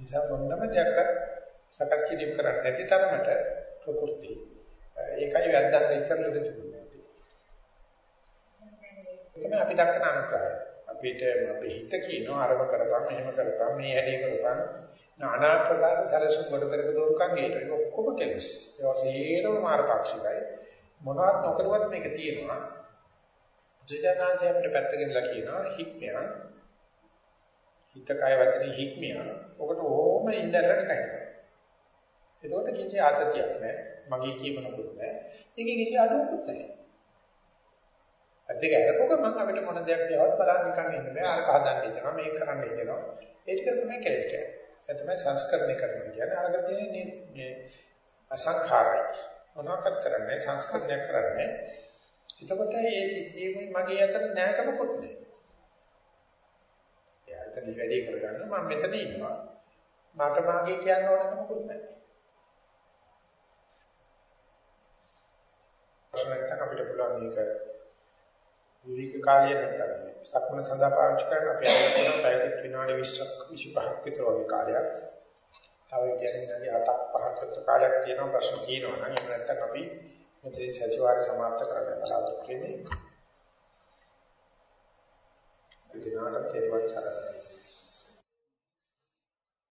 නිසා මොනම දෙයක් සකස් කිරීම කරන්නේ නැති තරමට ප්‍රകൃති ඒකයි වැද්දන්න ඉතරලද තිබුණේ. ඒක අපි දක්වන අනුකරණය. අපිට අපේ හිත කියනවා අරම කරපන් එහෙම කරපන් මේ හැටි කරපන් নানা ප්‍රකාර සැලසුම් කොට කරක දුරුකම් ගේනවා. ඒක ඔක්කොම කෙලස්. ඒවා සේරම මාර්ගාක්ෂිකයි. මොනවත් නොකරුවත් මේක තියෙනවා. බුදුජානනාංශය අපිට පැත්තගෙනලා කියනවා හික්මයන් හිත කය වචනේ හික්මිය. ඔකට ඕම ඉඳලා නැහැ. එතකොට කිසි ආතතියක් නැහැ. මගේ කීමනකුත් නැහැ. ඒකේ කිසි අඩුවකුත් නැහැ. අද්දක අරපුවක මම අපිට මොන දෙයක් දිහාවත් බලන්න නිකන් ඉන්න බෑ. අර කහදන්න ඉන්නවා මේක කරන්න ඉන්නවා. ඒ ටික තමයි කෙලස් කියන්නේ. ඒ තමයි සංස්කරණය කරනවා කියන්නේ. අරග තියෙන්නේ මේ අසංඛාරයි. මොනවාක්වත් කරන්නේ සංස්කරණය කරන්නේ. එතකොට මේ සිද්ධියම මගේ අතට නෑකමකුත් නෑ. එතන වැඩේ කරගන්න මම මෙතන ඉන්නවා. මට මාගේ කියන්න ඕන මොකුත් නැහැ. ප්‍රශ්නයක් අපිට පුළුවන් මේක විවිධ කාලයේ නැත්නම් සක්මන සඳහා පාවිච්චි කරන අපි අද පැයකට විනාඩි 20ක් 25ක් විතර වගේ කාලයක්. තව කියන්නේ විනාඩි 7ක් 5ක් විතර කාලයක් තියෙනවා ප්‍රශ්න තියෙනවා නම් එහෙම නැත්නම් අපි මෙතන සතිವಾರය සමාප්ත කරන්න බලාපොරොත්තු වෙන්නේ. ඒ දිනාට තේරුම් ගන්න